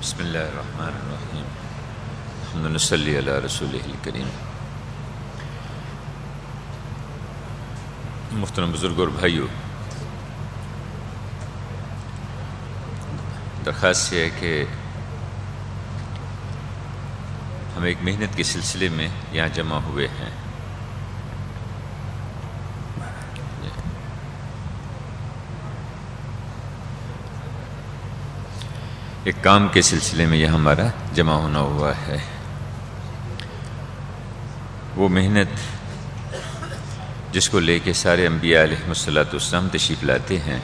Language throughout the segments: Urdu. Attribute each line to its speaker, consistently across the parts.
Speaker 1: بسم اللہ الرحمن الرحیم الحمد صلی علی رسول الکریم محترم بزرگ اور بھائیو درخواست یہ ہے کہ ہم ایک محنت کے سلسلے میں یہاں جمع ہوئے ہیں ایک کام کے سلسلے میں یہ ہمارا جمع ہونا ہوا ہے۔ وہ محنت جس کو لے کے سارے انبیاء علیہ السلاۃ والسلام تشریف لاتے ہیں،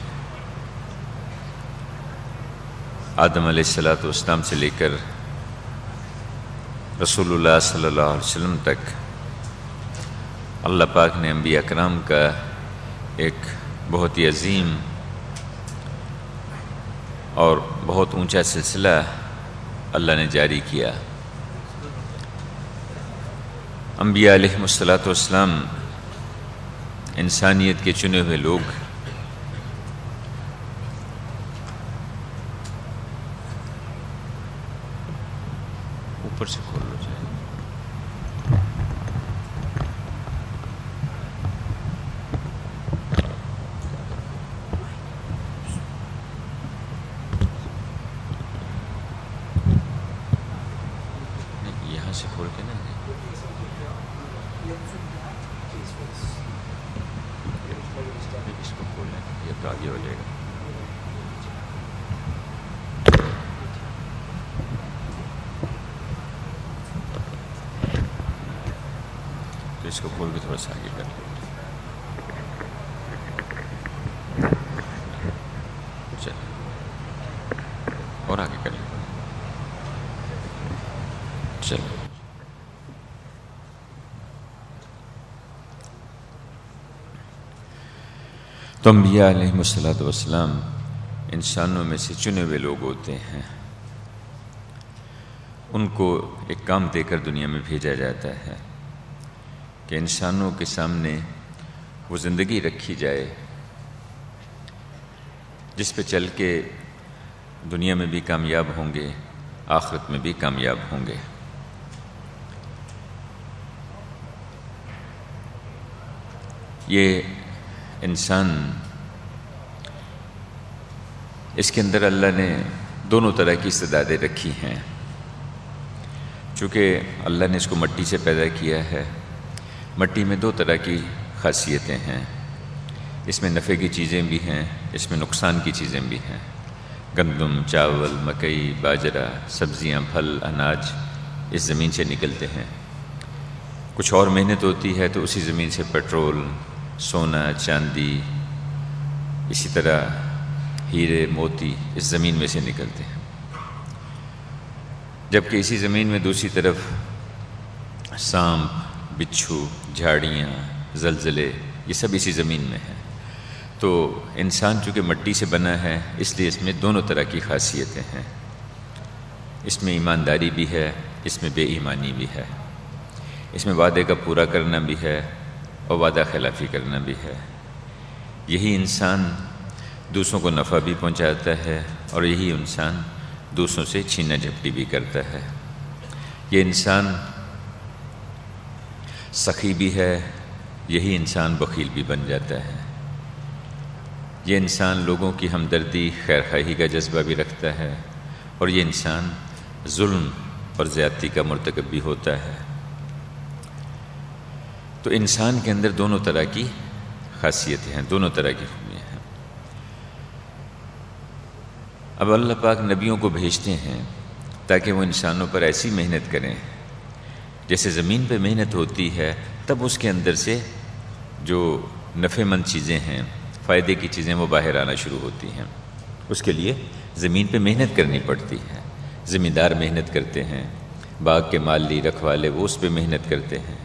Speaker 1: آدم علیہ السلاۃ والسلام سے لے کر رسول اللہ صلی اللہ علیہ وسلم تک اللہ پاک نے انبیاء کرام کا ایک بہت ہی عظیم اور بہت اونچا سلسلہ اللہ نے جاری کیا۔ انبیاء علیہ السلاۃ والسلام انسانیت کے چنے ہوئے لوگ اوپر سے کھول لو جائے یہاں سے کھول کے نا اس کو کھول لیں یہ تو آگے ہو جائے گا تو اس کو کھول کے تھوڑا سا آگے کر لیں چل اور آگے کر لیں چلو تو انبیاء علیہ السلاۃ والسلام انسانوں میں سے چنے ہوئے لوگ ہوتے ہیں ان کو ایک کام دے کر دنیا میں بھیجا جاتا ہے کہ انسانوں کے سامنے وہ زندگی رکھی جائے، جس پہ چل کے دنیا میں بھی کامیاب ہوں گے، آخرت میں بھی کامیاب ہوں گے۔ یہ انسان اس کے اندر اللہ نے دونوں طرح کی استدادیں رکھی ہیں۔ چونکہ اللہ نے اس کو مٹی سے پیدا کیا ہے مٹی میں دو طرح کی خاصیتیں ہیں۔ اس میں نفع کی چیزیں بھی ہیں، اس میں نقصان کی چیزیں بھی ہیں۔ گندم، چاول، مکئی، باجرہ، سبزیاں، پھل، اناج اس زمین سے نکلتے ہیں۔ کچھ اور محنت ہوتی ہے تو اسی زمین سے پیٹرول سونا، چاندی، اسی طرح ہیرے، موتی اس زمین میں سے نکلتے ہیں۔ جبکہ اسی زمین میں دوسری طرف سانپ بچھو، جھاڑیاں، زلزلے، یہ سب اسی زمین میں ہیں۔ تو انسان چونکہ مٹی سے بنا ہے، اس لیے اس میں دونوں طرح کی خاصیتیں ہیں۔ اس میں ایمانداری بھی ہے، اس میں بے ایمانی بھی ہے۔ اس میں وعدے کا پورا کرنا بھی ہے اور وعدہ خلافی کرنا بھی ہے۔ یہی انسان دوسروں کو نفع بھی پہنچاتا ہے اور یہی انسان دوسروں سے چھینا جھپٹی بھی کرتا ہے۔ یہ انسان سخی بھی ہے، یہی انسان بخیل بھی بن جاتا ہے۔ یہ انسان لوگوں کی ہمدردی خیر خواہی کا جذبہ بھی رکھتا ہے اور یہ انسان ظلم اور زیادتی کا مرتکب بھی ہوتا ہے۔ تو انسان کے اندر دونوں طرح کی خاصیتیں ہیں، دونوں طرح کی خوبیاں ہیں۔ اب اللہ پاک نبیوں کو بھیجتے ہیں تاکہ وہ انسانوں پر ایسی محنت کریں۔ جیسے زمین پہ محنت ہوتی ہے، تب اس کے اندر سے جو نفع مند چیزیں ہیں، فائدے کی چیزیں وہ باہر آنا شروع ہوتی ہیں۔ اس کے لیے زمین پہ محنت کرنی پڑتی ہے۔ ذمہ دار محنت کرتے ہیں، باغ کے مالی رکھوالے وہ اس پہ محنت کرتے ہیں۔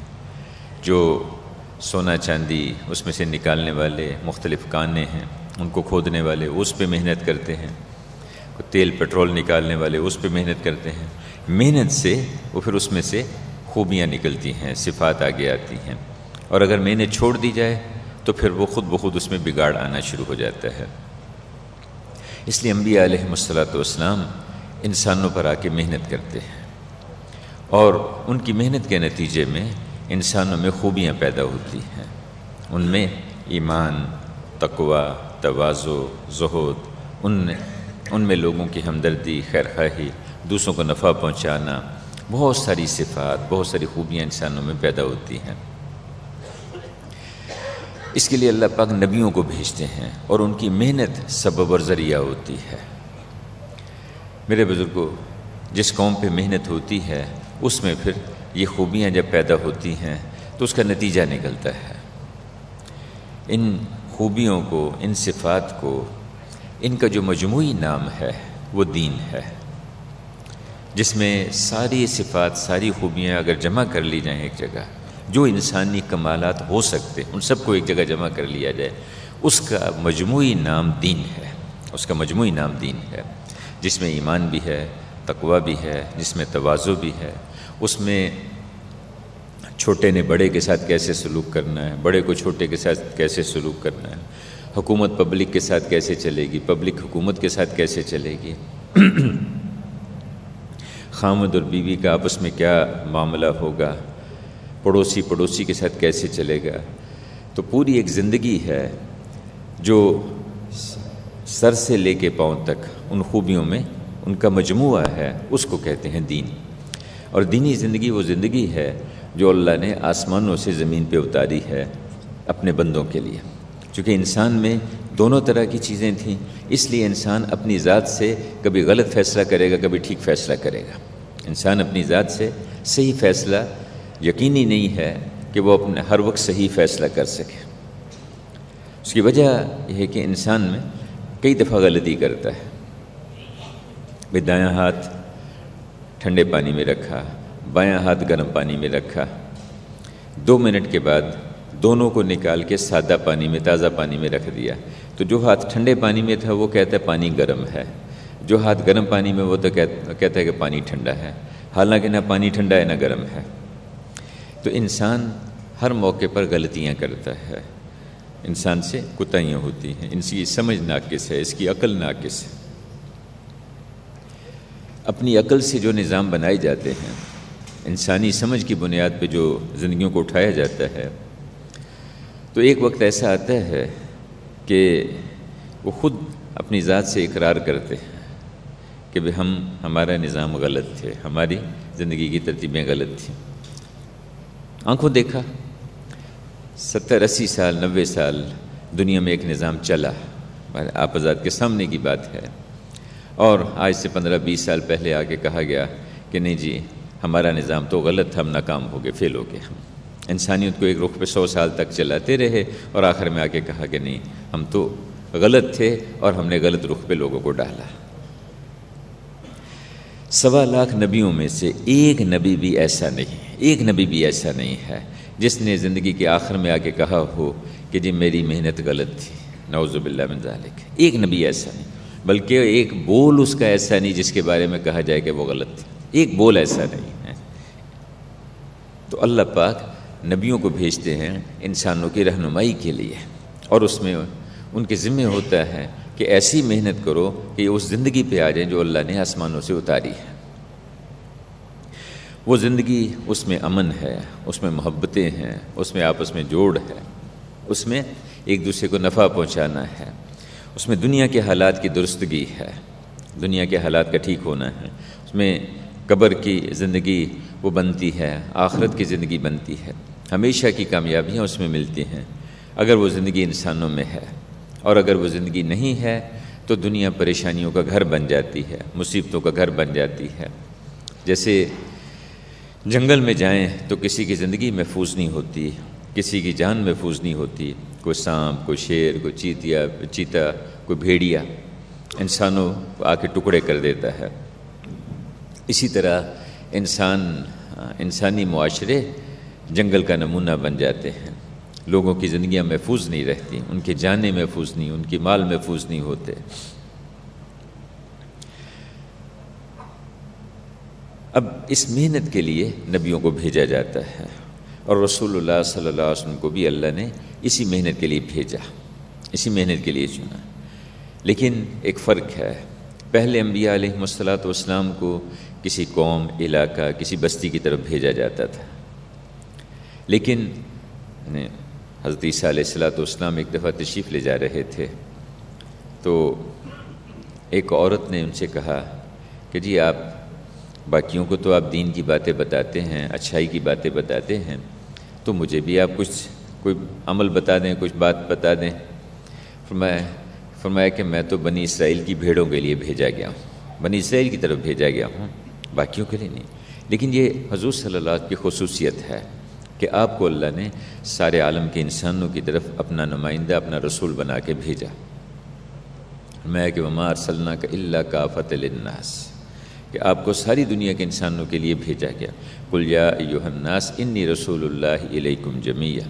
Speaker 1: جو سونا چاندی اس میں سے نکالنے والے مختلف کانے ہیں، ان کو کھودنے والے اس پہ محنت کرتے ہیں۔ تیل، پٹرول نکالنے والے اس پہ محنت کرتے ہیں۔ محنت سے وہ پھر اس میں سے خوبیاں نکلتی ہیں، صفات آگے آتی ہیں۔ اور اگر محنت چھوڑ دی جائے، تو پھر وہ خود بخود اس میں بگاڑ آنا شروع ہو جاتا ہے۔ اس لیے انبیاء علیہ السلاۃ والسلام انسانوں پر آ کے محنت کرتے ہیں۔ اور ان کی محنت کے نتیجے میں انسانوں میں خوبیاں پیدا ہوتی ہیں۔ ان میں ایمان، تقوی، توازو زہود ان ان میں لوگوں کی ہمدردی، خیرخواہی، دوسروں کو نفع پہنچانا بہت ساری صفات، بہت ساری خوبیاں انسانوں میں پیدا ہوتی ہیں۔ اس کے لیے اللہ پاک نبیوں کو بھیجتے ہیں اور ان کی محنت سبب اور ذریعہ ہوتی ہے۔ میرے بزرگوں، جس قوم پہ محنت ہوتی ہے، اس میں پھر یہ خوبیاں جب پیدا ہوتی ہیں، تو اس کا نتیجہ نکلتا ہے۔ ان خوبیوں کو، ان صفات کو، ان کا جو مجموعی نام ہے، وہ دین ہے۔ جس میں ساری صفات، ساری خوبیاں اگر جمع کر لی جائیں ایک جگہ، جو انسانی کمالات ہو سکتے ان سب کو ایک جگہ جمع کر لیا جائے، اس کا مجموعی نام دین ہے۔ اس کا مجموعی نام دین ہے۔ جس میں ایمان بھی ہے، تقوی بھی ہے، جس میں توازو بھی ہے۔ اس میں چھوٹے نے بڑے کے ساتھ کیسے سلوک کرنا ہے، بڑے کو چھوٹے کے ساتھ کیسے سلوک کرنا ہے، حکومت پبلک کے ساتھ کیسے چلے گی، پبلک حکومت کے ساتھ کیسے چلے گی۔ خامد اور بیوی کا آپس میں کیا معاملہ ہوگا؟ پڑوسی پڑوسی کے ساتھ کیسے چلے گا؟ تو پوری ایک زندگی ہے جو سر سے لے کے پاؤں تک ان خوبیوں میں ان کا مجموعہ ہے، اس کو کہتے ہیں دین۔ اور دینی زندگی وہ زندگی ہے جو اللہ نے آسمانوں سے زمین پہ اتاری ہے اپنے بندوں کے لیے۔ چونکہ انسان میں دونوں طرح کی چیزیں تھیں، اس لیے انسان اپنی ذات سے کبھی غلط فیصلہ کرے گا، کبھی ٹھیک فیصلہ کرے گا۔ انسان اپنی ذات سے صحیح فیصلہ یقینی نہیں ہے کہ وہ اپنے ہر وقت صحیح فیصلہ کر سکے۔ اس کی وجہ یہ ہے کہ انسان میں کئی دفعہ غلطی کرتا ہے۔ بھائی دایاں ہاتھ ٹھنڈے پانی میں رکھا بایاں ہاتھ گرم پانی میں رکھا۔ دو منٹ کے بعد دونوں کو نکال کے سادہ پانی میں، تازہ پانی میں رکھ دیا۔ تو جو ہاتھ ٹھنڈے پانی میں تھا، وہ کہتا ہے پانی گرم ہے۔ جو ہاتھ گرم پانی میں وہ تو کہتا ہے کہ پانی ٹھنڈا ہے، حالانکہ نہ پانی ٹھنڈا ہے نہ گرم ہے۔ تو انسان ہر موقع پر غلطیاں کرتا ہے۔ انسان سے کتائیاں ہوتی ہیں۔ ان کی سمجھ ناقص ہے، اس کی عقل ناقص ہے۔ اپنی عقل سے جو نظام بنائے جاتے ہیں، انسانی سمجھ کی بنیاد پہ جو زندگیوں کو اٹھایا جاتا ہے، تو ایک وقت ایسا آتا ہے کہ وہ خود اپنی ذات سے اقرار کرتے ہیں۔ کہ بھائی ہم ہمارا نظام غلط تھے، ہماری زندگی کی ترتیبیں غلط تھیں۔ آنکھوں دیکھا، ستر اسی سال، نوے سال دنیا میں ایک نظام چلا۔ آپ آزاد کے سامنے کی بات ہے۔ اور آج سے پندرہ بیس سال پہلے آ کے کہا گیا کہ نہیں جی ہمارا نظام تو غلط تھا، ہم ناکام ہو گئے، فیل ہو گئے ہم۔ انسانیت کو ایک رخ پہ سو سال تک چلاتے رہے اور آخر میں آ کے کہا کہ نہیں، ہم تو غلط تھے اور ہم نے غلط رخ پہ لوگوں کو ڈالا۔ سوا لاکھ نبیوں میں سے ایک نبی بھی ایسا نہیں ایک نبی بھی ایسا نہیں ہے۔ جس نے زندگی کے آخر میں آ کے کہا ہو کہ جی میری محنت غلط تھی، نعوذ باللہ من ذالک۔ ایک نبی ایسا نہیں، بلکہ ایک بول اس کا ایسا نہیں جس کے بارے میں کہا جائے کہ وہ غلط تھی۔ ایک بول ایسا نہیں ہے۔ تو اللہ پاک نبیوں کو بھیجتے ہیں انسانوں کی رہنمائی کے لیے، اور اس میں ان کے ذمہ ہوتا ہے کہ ایسی محنت کرو کہ اس زندگی پہ آ جائیں جو اللہ نے آسمانوں سے اتاری ہے۔ وہ زندگی اس میں امن ہے، اس میں محبتیں ہیں، اس میں آپس میں جوڑ ہے۔ اس میں ایک دوسرے کو نفع پہنچانا ہے۔ اس میں دنیا کے حالات کی درستگی ہے۔ دنیا کے حالات کا ٹھیک ہونا ہے۔ اس میں قبر کی زندگی وہ بنتی ہے، آخرت کی زندگی بنتی ہے۔ ہمیشہ کی کامیابیاں اس میں ملتی ہیں۔ اگر وہ زندگی انسانوں میں ہے اور اگر وہ زندگی نہیں ہے تو دنیا پریشانیوں کا گھر بن جاتی ہے، مصیبتوں کا گھر بن جاتی ہے۔ جیسے جنگل میں جائیں تو کسی کی زندگی محفوظ نہیں ہوتی، کسی کی جان محفوظ نہیں ہوتی۔ کوئی سانپ، کوئی شیر، کوئی چیتیا، چیتا، کوئی بھیڑیا انسانوں کو آ کے ٹکڑے کر دیتا ہے۔ اسی طرح انسان، انسانی معاشرے جنگل کا نمونہ بن جاتے ہیں۔ لوگوں کی زندگیاں محفوظ نہیں رہتی، ان کے جانے محفوظ نہیں، ان کی مال محفوظ نہیں ہوتے۔ اب اس محنت کے لیے نبیوں کو بھیجا جاتا ہے اور رسول اللہ صلی اللہ علیہ وسلم کو بھی اللہ نے اسی محنت کے لیے بھیجا، اسی محنت کے لیے چنا۔ لیکن ایک فرق ہے، پہلے انبیاء علیہ السلاۃ والسلام کو کسی قوم، علاقہ، کسی بستی کی طرف بھیجا جاتا تھا۔ لیکن یعنی حضرت عیسیٰ علیہ السلاۃ والسلام ایک دفعہ تشریف لے جا رہے تھے، تو ایک عورت نے ان سے کہا کہ جی آپ باقیوں کو تو آپ دین کی باتیں بتاتے ہیں، اچھائی کی باتیں بتاتے ہیں، تو مجھے بھی آپ کچھ، کوئی عمل بتا دیں، کچھ بات بتا دیں۔ فرمایا فرمایا کہ میں تو بنی اسرائیل کی بھیڑوں کے لیے بھیجا گیا ہوں۔ بنی اسرائیل کی طرف بھیجا گیا ہوں، باقیوں کے لیے نہیں۔ لیکن یہ حضور صلی اللہ علیہ کی خصوصیت ہے کہ آپ کو اللہ نے سارے عالم کے انسانوں کی طرف اپنا نمائندہ، اپنا رسول بنا کے بھیجا۔ میں کہ ومار صلی کا اللہ کا فتح الناس کہ آپ کو ساری دنیا کے انسانوں کے لیے بھیجا گیا۔ کل یا الناس انی رسول اللہ علیکم جمیہ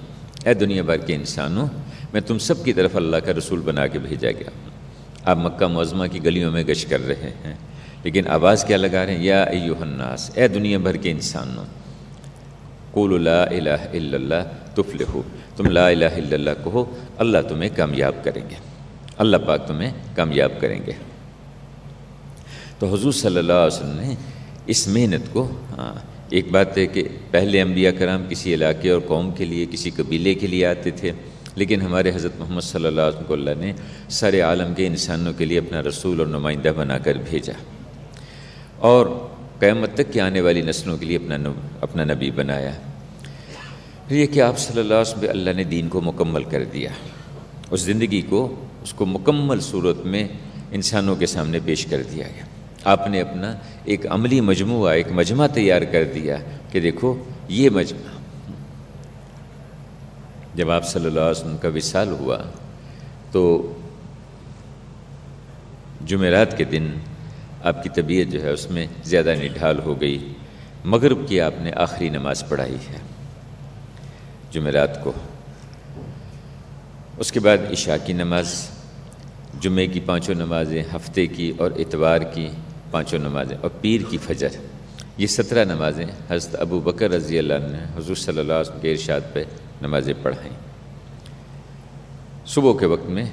Speaker 1: اے دنیا بھر کے انسانوں، میں تم سب کی طرف اللہ کا رسول بنا کے بھیجا گیا۔ آپ مکہ معظمہ کی گلیوں میں گش کر رہے ہیں، لیکن آواز کیا لگا رہے ہیں؟ یا ایوہ الناس، اے دنیا بھر کے انسانوں۔ قول لا الہ الا اللہ تفلحو۔ تم لا الہ الا اللہ کہو، اللہ تمہیں کامیاب کریں گے۔ اللہ پاک تمہیں کامیاب کریں گے۔ تو حضور صلی اللہ علیہ وسلم نے اس محنت کو ہاں ایک بات ہے کہ پہلے انبیاء کرام کسی علاقے اور قوم کے لیے، کسی قبیلے کے لیے آتے تھے، لیکن ہمارے حضرت محمد صلی اللہ علیہ وسلم کو اللہ نے سارے عالم کے انسانوں کے لیے اپنا رسول اور نمائندہ بنا کر بھیجا۔ اور قیامت تک کے آنے والی نسلوں کے لیے اپنا اپنا نبی بنایا۔ پھر یہ کہ آپ صلی اللہ علیہ وسلم اللہ نے دین کو مکمل کر دیا۔ اس زندگی کو اس کو مکمل صورت میں انسانوں کے سامنے پیش کر دیا گیا۔ آپ نے اپنا ایک عملی مجموعہ، ایک مجمع تیار کر دیا کہ دیکھو، یہ مجمع جب آپ صلی اللہ علیہ وسلم کا وصال ہوا، تو جمعرات کے دن آپ کی طبیعت جو ہے اس میں زیادہ نڈھال ہو گئی۔ مغرب کی آپ نے آخری نماز پڑھائی ہے، جمعرات کو۔ اس کے بعد عشاء کی نماز، جمعے کی پانچوں نمازیں، ہفتے کی اور اتوار کی۔ پانچوں نمازیں اور پیر کی فجر۔ یہ سترہ نمازیں حضرت ابو بکر رضی اللہ نے حضور صلی اللہ علیہ وسلم کے ارشاد پہ نمازیں پڑھائیں۔ صبح کے وقت میں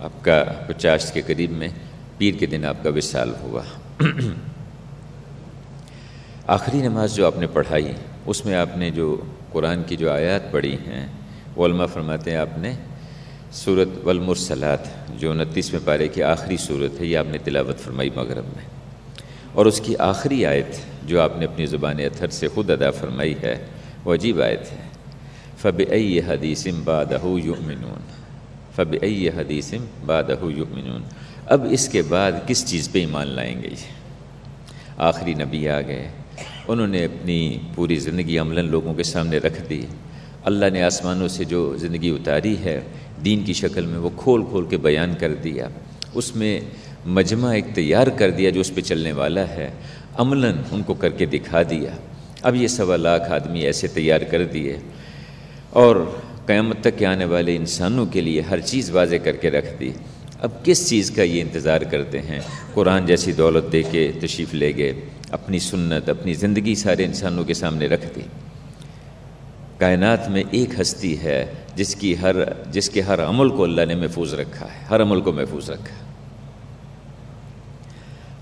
Speaker 1: آپ کا پچاس کے قریب میں پیر کے دن آپ کا وصال ہوا۔ آخری نماز جو آپ نے پڑھائی، اس میں آپ نے جو قرآن کی جو آیات پڑھی ہیں علماء فرماتے ہیں آپ نے صورت والمرسلات، جو انتیسویں پارے کی آخری صورت ہے، یہ آپ نے تلاوت فرمائی مغرب میں۔ اور اس کی آخری آیت جو آپ نے اپنی زبان اتھر سے خود ادا فرمائی ہے، وہ عجیب آیت ہے۔ فب ائی حدیثم بادہ یؤمنون فب ائی حدیثم بادہ یؤمنون اب اس کے بعد کس چیز پہ ایمان لائیں گے؟ آخری نبی آ گئے۔ انہوں نے اپنی پوری زندگی عملاً لوگوں کے سامنے رکھ دی۔ اللہ نے آسمانوں سے جو زندگی اتاری ہے، دین کی شکل میں وہ کھول کھول کے بیان کر دیا۔ اس میں مجمع ایک تیار کر دیا جو اس پہ چلنے والا ہے۔ عملاً ان کو کر کے دکھا دیا۔ اب یہ سوا لاکھ آدمی ایسے تیار کر دیے۔ اور قیامت تک کے آنے والے انسانوں کے لیے ہر چیز واضح کر کے رکھ دی۔ اب کس چیز کا یہ انتظار کرتے ہیں؟ قرآن جیسی دولت دے کے تشریف لے گئے، اپنی سنت، اپنی زندگی سارے انسانوں کے سامنے رکھ دی۔ کائنات میں ایک ہستی ہے، جس کی ہر، جس کے ہر عمل کو اللہ نے محفوظ رکھا ہے، ہر عمل کو محفوظ رکھا ہے۔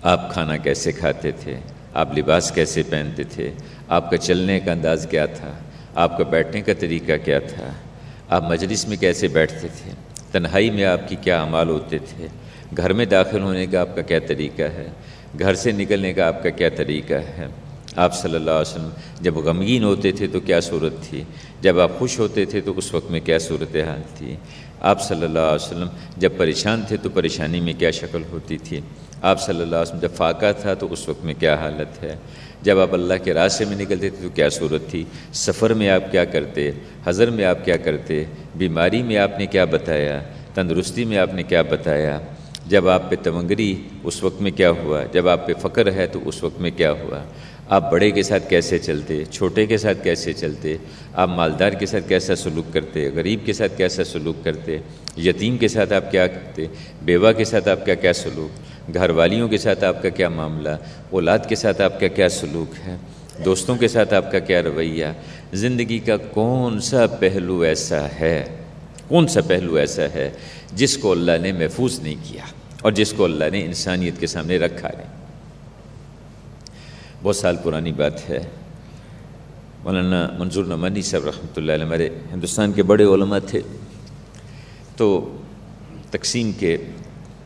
Speaker 1: آپ کھانا کیسے کھاتے تھے؟ آپ لباس کیسے پہنتے تھے؟ آپ کا چلنے کا انداز کیا تھا؟ آپ کا بیٹھنے کا طریقہ کیا تھا؟ آپ مجلس میں کیسے بیٹھتے تھے؟ تنہائی میں آپ کی کیا عمال ہوتے تھے؟ گھر میں داخل ہونے کا آپ کا کیا طریقہ ہے؟ گھر سے نکلنے کا آپ کا کیا طریقہ ہے؟ آپ صلی اللہ علیہ وسلم جب غمگین ہوتے تھے تو کیا صورت تھی؟ جب آپ خوش ہوتے تھے تو اس وقت میں کیا صورت حال تھی؟ آپ صلی اللہ علیہ وسلم جب پریشان تھے تو پریشانی میں کیا شکل ہوتی تھی؟ آپ صلی اللہ علیہ وسلم جب فاقہ تھا تو اس وقت میں کیا حالت ہے؟ جب آپ اللہ کے راستے میں نکلتے تھے تو کیا صورت تھی؟ سفر میں آپ کیا کرتے؟ حضر میں آپ کیا کرتے؟ بیماری میں آپ نے کیا بتایا؟ تندرستی میں آپ نے کیا بتایا؟ جب آپ پہ تمنگری اس وقت میں کیا ہوا؟ جب آپ پہ فقر ہے تو اس وقت میں کیا ہوا؟ آپ بڑے کے ساتھ کیسے چلتے؟ چھوٹے کے ساتھ کیسے چلتے؟ آپ مالدار کے ساتھ کیسا سلوک کرتے؟ غریب کے ساتھ کیسا سلوک کرتے؟ یتیم کے ساتھ آپ کیا کرتے؟ بیوہ کے ساتھ آپ کا کیا سلوک؟ گھر والیوں کے ساتھ آپ کا کیا معاملہ؟ اولاد کے ساتھ آپ کا کیا سلوک ہے؟ دوستوں کے ساتھ آپ کا کیا رویہ؟ زندگی کا کون سا پہلو ایسا ہے؟ کون سا پہلو ایسا ہے جس کو اللہ نے محفوظ نہیں کیا اور جس کو اللہ نے انسانیت کے سامنے رکھا ہے بہت سال پرانی بات ہے۔ مولانا منظور نمانی صاحب رحمۃ اللہ علیہ ہمارے ہندوستان کے بڑے علماء تھے۔ تو تقسیم کے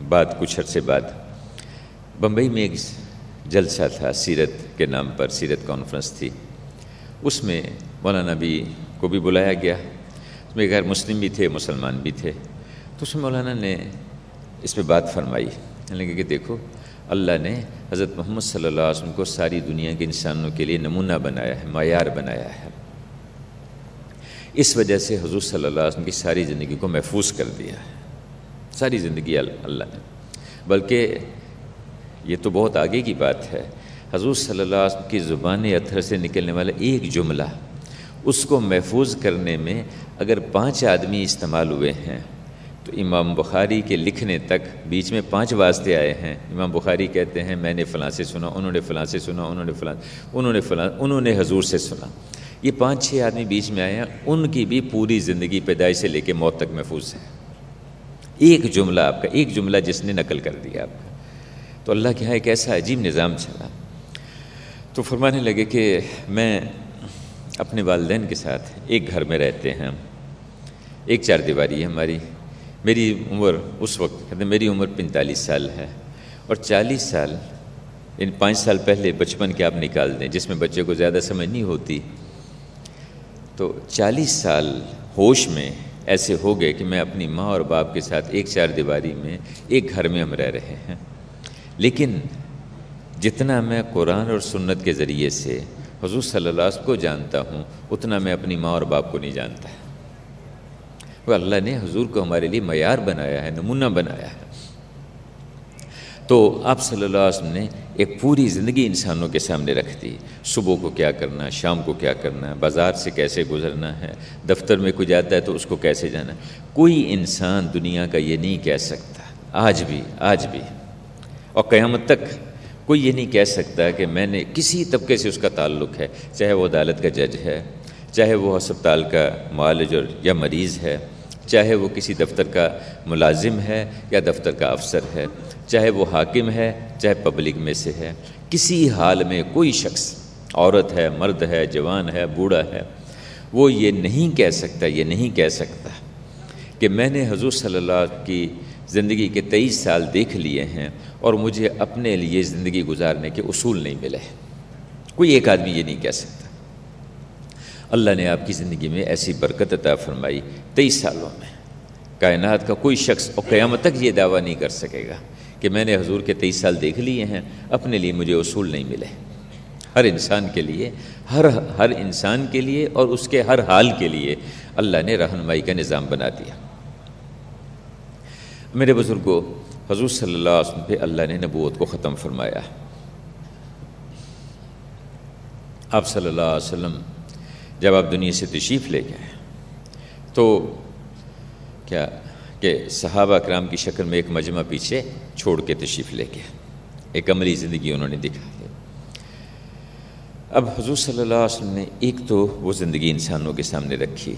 Speaker 1: بعد، کچھ عرصے بعد بمبئی میں ایک جلسہ تھا، سیرت کے نام پر، سیرت کانفرنس تھی۔ اس میں مولانا بھی کو بھی بلایا گیا۔ اس میں غیر مسلم بھی تھے، مسلمان بھی تھے۔ تو اس میں مولانا نے اس پہ بات فرمائی۔ لگے کہ دیکھو، اللہ نے حضرت محمد صلی اللہ علیہ وسلم کو ساری دنیا کے انسانوں کے لیے نمونہ بنایا ہے، معیار بنایا ہے۔ اس وجہ سے حضور صلی اللہ علیہ وسلم کی ساری زندگی کو محفوظ کر دیا ہے۔ ساری زندگی اللہ نے، بلکہ یہ تو بہت آگے کی بات ہے۔ حضور صلی اللہ علیہ وسلم کی زبان اتھر سے نکلنے والا ایک جملہ، اس کو محفوظ کرنے میں اگر پانچ آدمی استعمال ہوئے ہیں، تو امام بخاری کے لکھنے تک بیچ میں پانچ واسطے آئے ہیں۔ امام بخاری کہتے ہیں، میں نے فلاں سے سنا، انہوں نے فلاں سے سنا، انہوں نے فلاں، انہوں نے فلاں، انہوں نے حضور سے سنا۔ یہ پانچ چھ آدمی بیچ میں آئے ہیں، ان کی بھی پوری زندگی پیدائش سے لے کے موت تک محفوظ ہے ایک جملہ آپ کا، ایک جملہ جس نے نقل کر دیا آپ کا۔ تو اللہ کے یہاں ایک ایسا عجیب نظام چلا۔ تو فرمانے لگے کہ میں اپنے والدین کے ساتھ ایک گھر میں رہتے ہیں۔ ایک چار دیواری ہے ہماری۔ میری عمر اس وقت، کہتے میری عمر پینتالیس سال ہے۔ اور چالیس سال ان پانچ سال پہلے بچپن کے آپ نکال دیں، جس میں بچے کو زیادہ سمجھ نہیں ہوتی۔ تو چالیس سال ہوش میں ایسے ہو گئے کہ میں اپنی ماں اور باپ کے ساتھ ایک چار دیواری میں، ایک گھر میں ہم رہ رہے ہیں۔ لیکن جتنا میں قرآن اور سنت کے ذریعے سے حضور صلی اللہ علیہ وسلم کو جانتا ہوں، اتنا میں اپنی ماں اور باپ کو نہیں جانتا۔ وہ اللہ نے حضور کو ہمارے لیے معیار بنایا ہے، نمونہ بنایا ہے۔ تو آپ صلی اللہ علیہ وسلم نے ایک پوری زندگی انسانوں کے سامنے رکھ دی۔ صبح کو کیا کرنا ہے شام کو کیا کرنا ہے بازار سے کیسے گزرنا ہے، دفتر میں کوئی جاتا ہے تو اس کو کیسے جانا ہے۔ کوئی انسان دنیا کا یہ نہیں کہہ سکتا، آج بھی آج بھی۔ اور قیامت تک کوئی یہ نہیں کہہ سکتا کہ میں نے کسی طبقے سے اس کا تعلق ہے، چاہے وہ عدالت کا جج ہے، چاہے وہ ہسپتال کا معالج اور یا مریض ہے، چاہے وہ کسی دفتر کا ملازم ہے یا دفتر کا افسر ہے، چاہے وہ حاکم ہے، چاہے پبلک میں سے ہے۔ کسی حال میں کوئی شخص عورت ہے، مرد ہے، جوان ہے، بوڑھا ہے، وہ یہ نہیں کہہ سکتا، یہ نہیں کہہ سکتا کہ میں نے حضور صلی اللہ کی زندگی کے تیئیس سال دیکھ لیے ہیں اور مجھے اپنے لیے زندگی گزارنے کے اصول نہیں ملے کوئی ایک آدمی یہ نہیں کہہ سکتا۔ اللہ نے آپ کی زندگی میں ایسی برکت عطا فرمائی تیئیس سالوں میں۔ کائنات کا کوئی شخص اور قیامت تک یہ دعویٰ نہیں کر سکے گا کہ میں نے حضور کے تیئیس سال دیکھ لیے ہیں، اپنے لیے مجھے اصول نہیں ملے۔ ہر انسان کے لیے، ہر ہر انسان کے لیے اور اس کے ہر حال کے لیے اللہ نے رہنمائی کا نظام بنا دیا۔ میرے بزرگوں حضور صلی اللہ علیہ وسلم پہ اللہ نے نبوت کو ختم فرمایا آپ صلی اللہ علیہ وسلم جب آپ دنیا سے تشریف لے گئے تو کیا کہ صحابہ کرام کی شکل میں ایک مجمع پیچھے چھوڑ کے تشریف لے گئے۔ ایک عملی زندگی انہوں نے دکھا دی اب حضور صلی اللہ علیہ وسلم نے ایک تو وہ زندگی انسانوں کے سامنے رکھی۔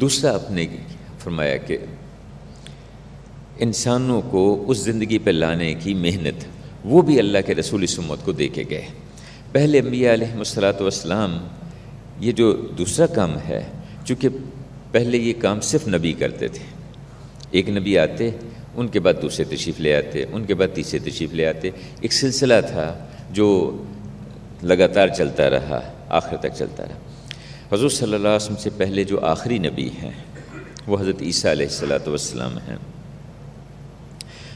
Speaker 1: دوسرا اپنے فرمایا کہ انسانوں کو اس زندگی پہ لانے کی محنت، وہ بھی اللہ کے رسول سمت کو دے کے گئے۔ پہلے انبیاء علیہ السلاۃ والسلام یہ جو دوسرا کام ہے، چونکہ پہلے یہ کام صرف نبی کرتے تھے۔ ایک نبی آتے، ان کے بعد دوسرے تشریف لے آتے، ان کے بعد تیسرے تشریف لے آتے۔ ایک سلسلہ تھا جو لگاتار چلتا رہا، آخر تک چلتا رہا۔ حضور صلی اللہ علیہ وسلم سے پہلے جو آخری نبی ہیں، وہ حضرت عیسیٰ علیہ السلاۃ والسلام ہیں۔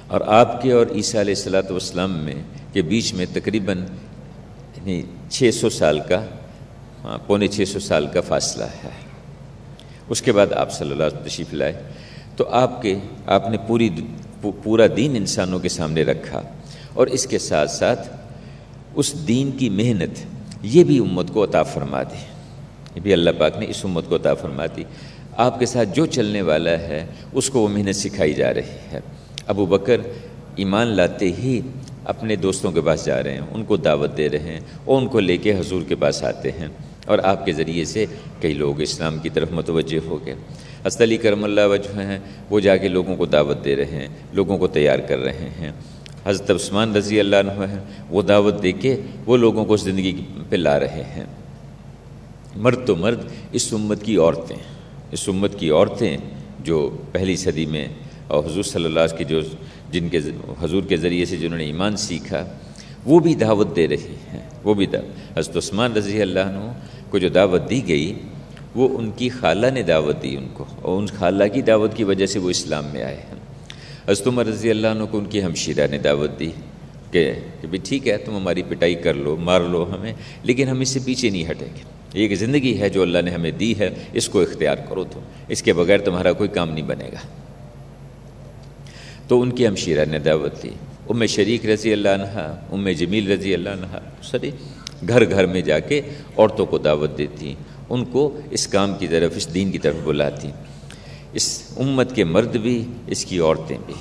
Speaker 1: اور آپ کے اور عیسیٰ علیہ السلاۃ والسلام میں کے بیچ میں تقریباً یعنی چھ سو سال کا ہاں، پونے چھ سو سال کا فاصلہ ہے۔ اس کے بعد آپ صلی اللہ علیہ وسلم تشریف لائے۔ تو آپ کے، آپ نے پوری پورا دین انسانوں کے سامنے رکھا۔ اور اس کے ساتھ ساتھ اس دین کی محنت، یہ بھی امت کو عطا فرما دی۔ یہ بھی اللہ پاک نے اس امت کو عطا فرما دی۔ آپ کے ساتھ جو چلنے والا ہے، اس کو وہ محنت سکھائی جا رہی ہے۔ ابو بکر ایمان لاتے ہی اپنے دوستوں کے پاس جا رہے ہیں، ان کو دعوت دے رہے ہیں اور ان کو لے کے حضور کے پاس آتے ہیں۔ اور آپ کے ذریعے سے کئی لوگ اسلام کی طرف متوجہ ہو گئے۔ حضرت علی کرم اللہ وجہ ہیں، وہ جا کے لوگوں کو دعوت دے رہے ہیں، لوگوں کو تیار کر رہے ہیں۔ حضرت عثمان رضی اللہ عنہ ہیں، وہ دعوت دے کے وہ لوگوں کو زندگی پہ لا رہے ہیں۔ مرد تو مرد، اس امت کی عورتیں، اس امت کی عورتیں جو پہلی صدی میں اور حضور صلی اللہ علیہ کی جو جن کے حضور کے ذریعے سے جنہوں نے ایمان سیکھا، وہ بھی دعوت دے رہی ہیں۔ وہ بھی دعوت حضرت عثمان رضی اللہ عنہ کو جو دعوت دی گئی، وہ ان کی خالہ نے دعوت دی ان کو اور ان خالہ کی دعوت کی وجہ سے وہ اسلام میں آئے ہیں۔ حضرت عمر رضی اللہ عنہ کو ان کی ہمشیرہ نے دعوت دی کہ کہ ٹھیک ہے، تم ہماری پٹائی کر لو، مار لو ہمیں، لیکن ہم اس سے پیچھے نہیں ہٹیں گے۔ یہ ایک زندگی ہے جو اللہ نے ہمیں دی ہے، اس کو اختیار کرو تو اس کے بغیر تمہارا کوئی کام نہیں بنے گا۔ تو ان کی ہمشیرہ نے دعوت دی۔ ام شریک رضی اللہ عنہ، ام جمیل رضی اللہ عنہ سری گھر گھر میں جا کے عورتوں کو دعوت دیتی۔ ان کو اس کام کی طرف، اس دین کی طرف بلاتی۔ اس امت کے مرد بھی، اس کی عورتیں بھی۔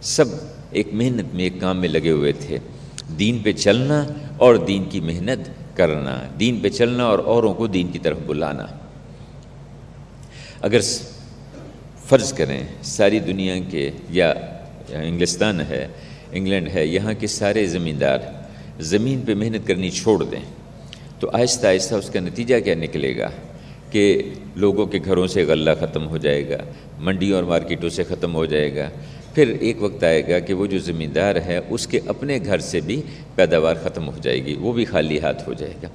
Speaker 1: سب ایک محنت میں، ایک کام میں لگے ہوئے تھے۔ دین پہ چلنا اور دین کی محنت کرنا۔ دین پہ چلنا اور اوروں کو دین کی طرف بلانا۔ اگر فرض کریں، ساری دنیا کے یا انگلستان ہے، انگلینڈ ہے، یہاں کے سارے زمیندار زمین پہ محنت کرنی چھوڑ دیں۔ تو آہستہ آہستہ اس کا نتیجہ کیا نکلے گا؟ کہ لوگوں کے گھروں سے غلہ ختم ہو جائے گا، منڈیوں اور مارکیٹوں سے ختم ہو جائے گا۔ پھر ایک وقت آئے گا کہ وہ جو زمیندار ہے، اس کے اپنے گھر سے بھی پیداوار ختم ہو جائے گی، وہ بھی خالی ہاتھ ہو جائے گا۔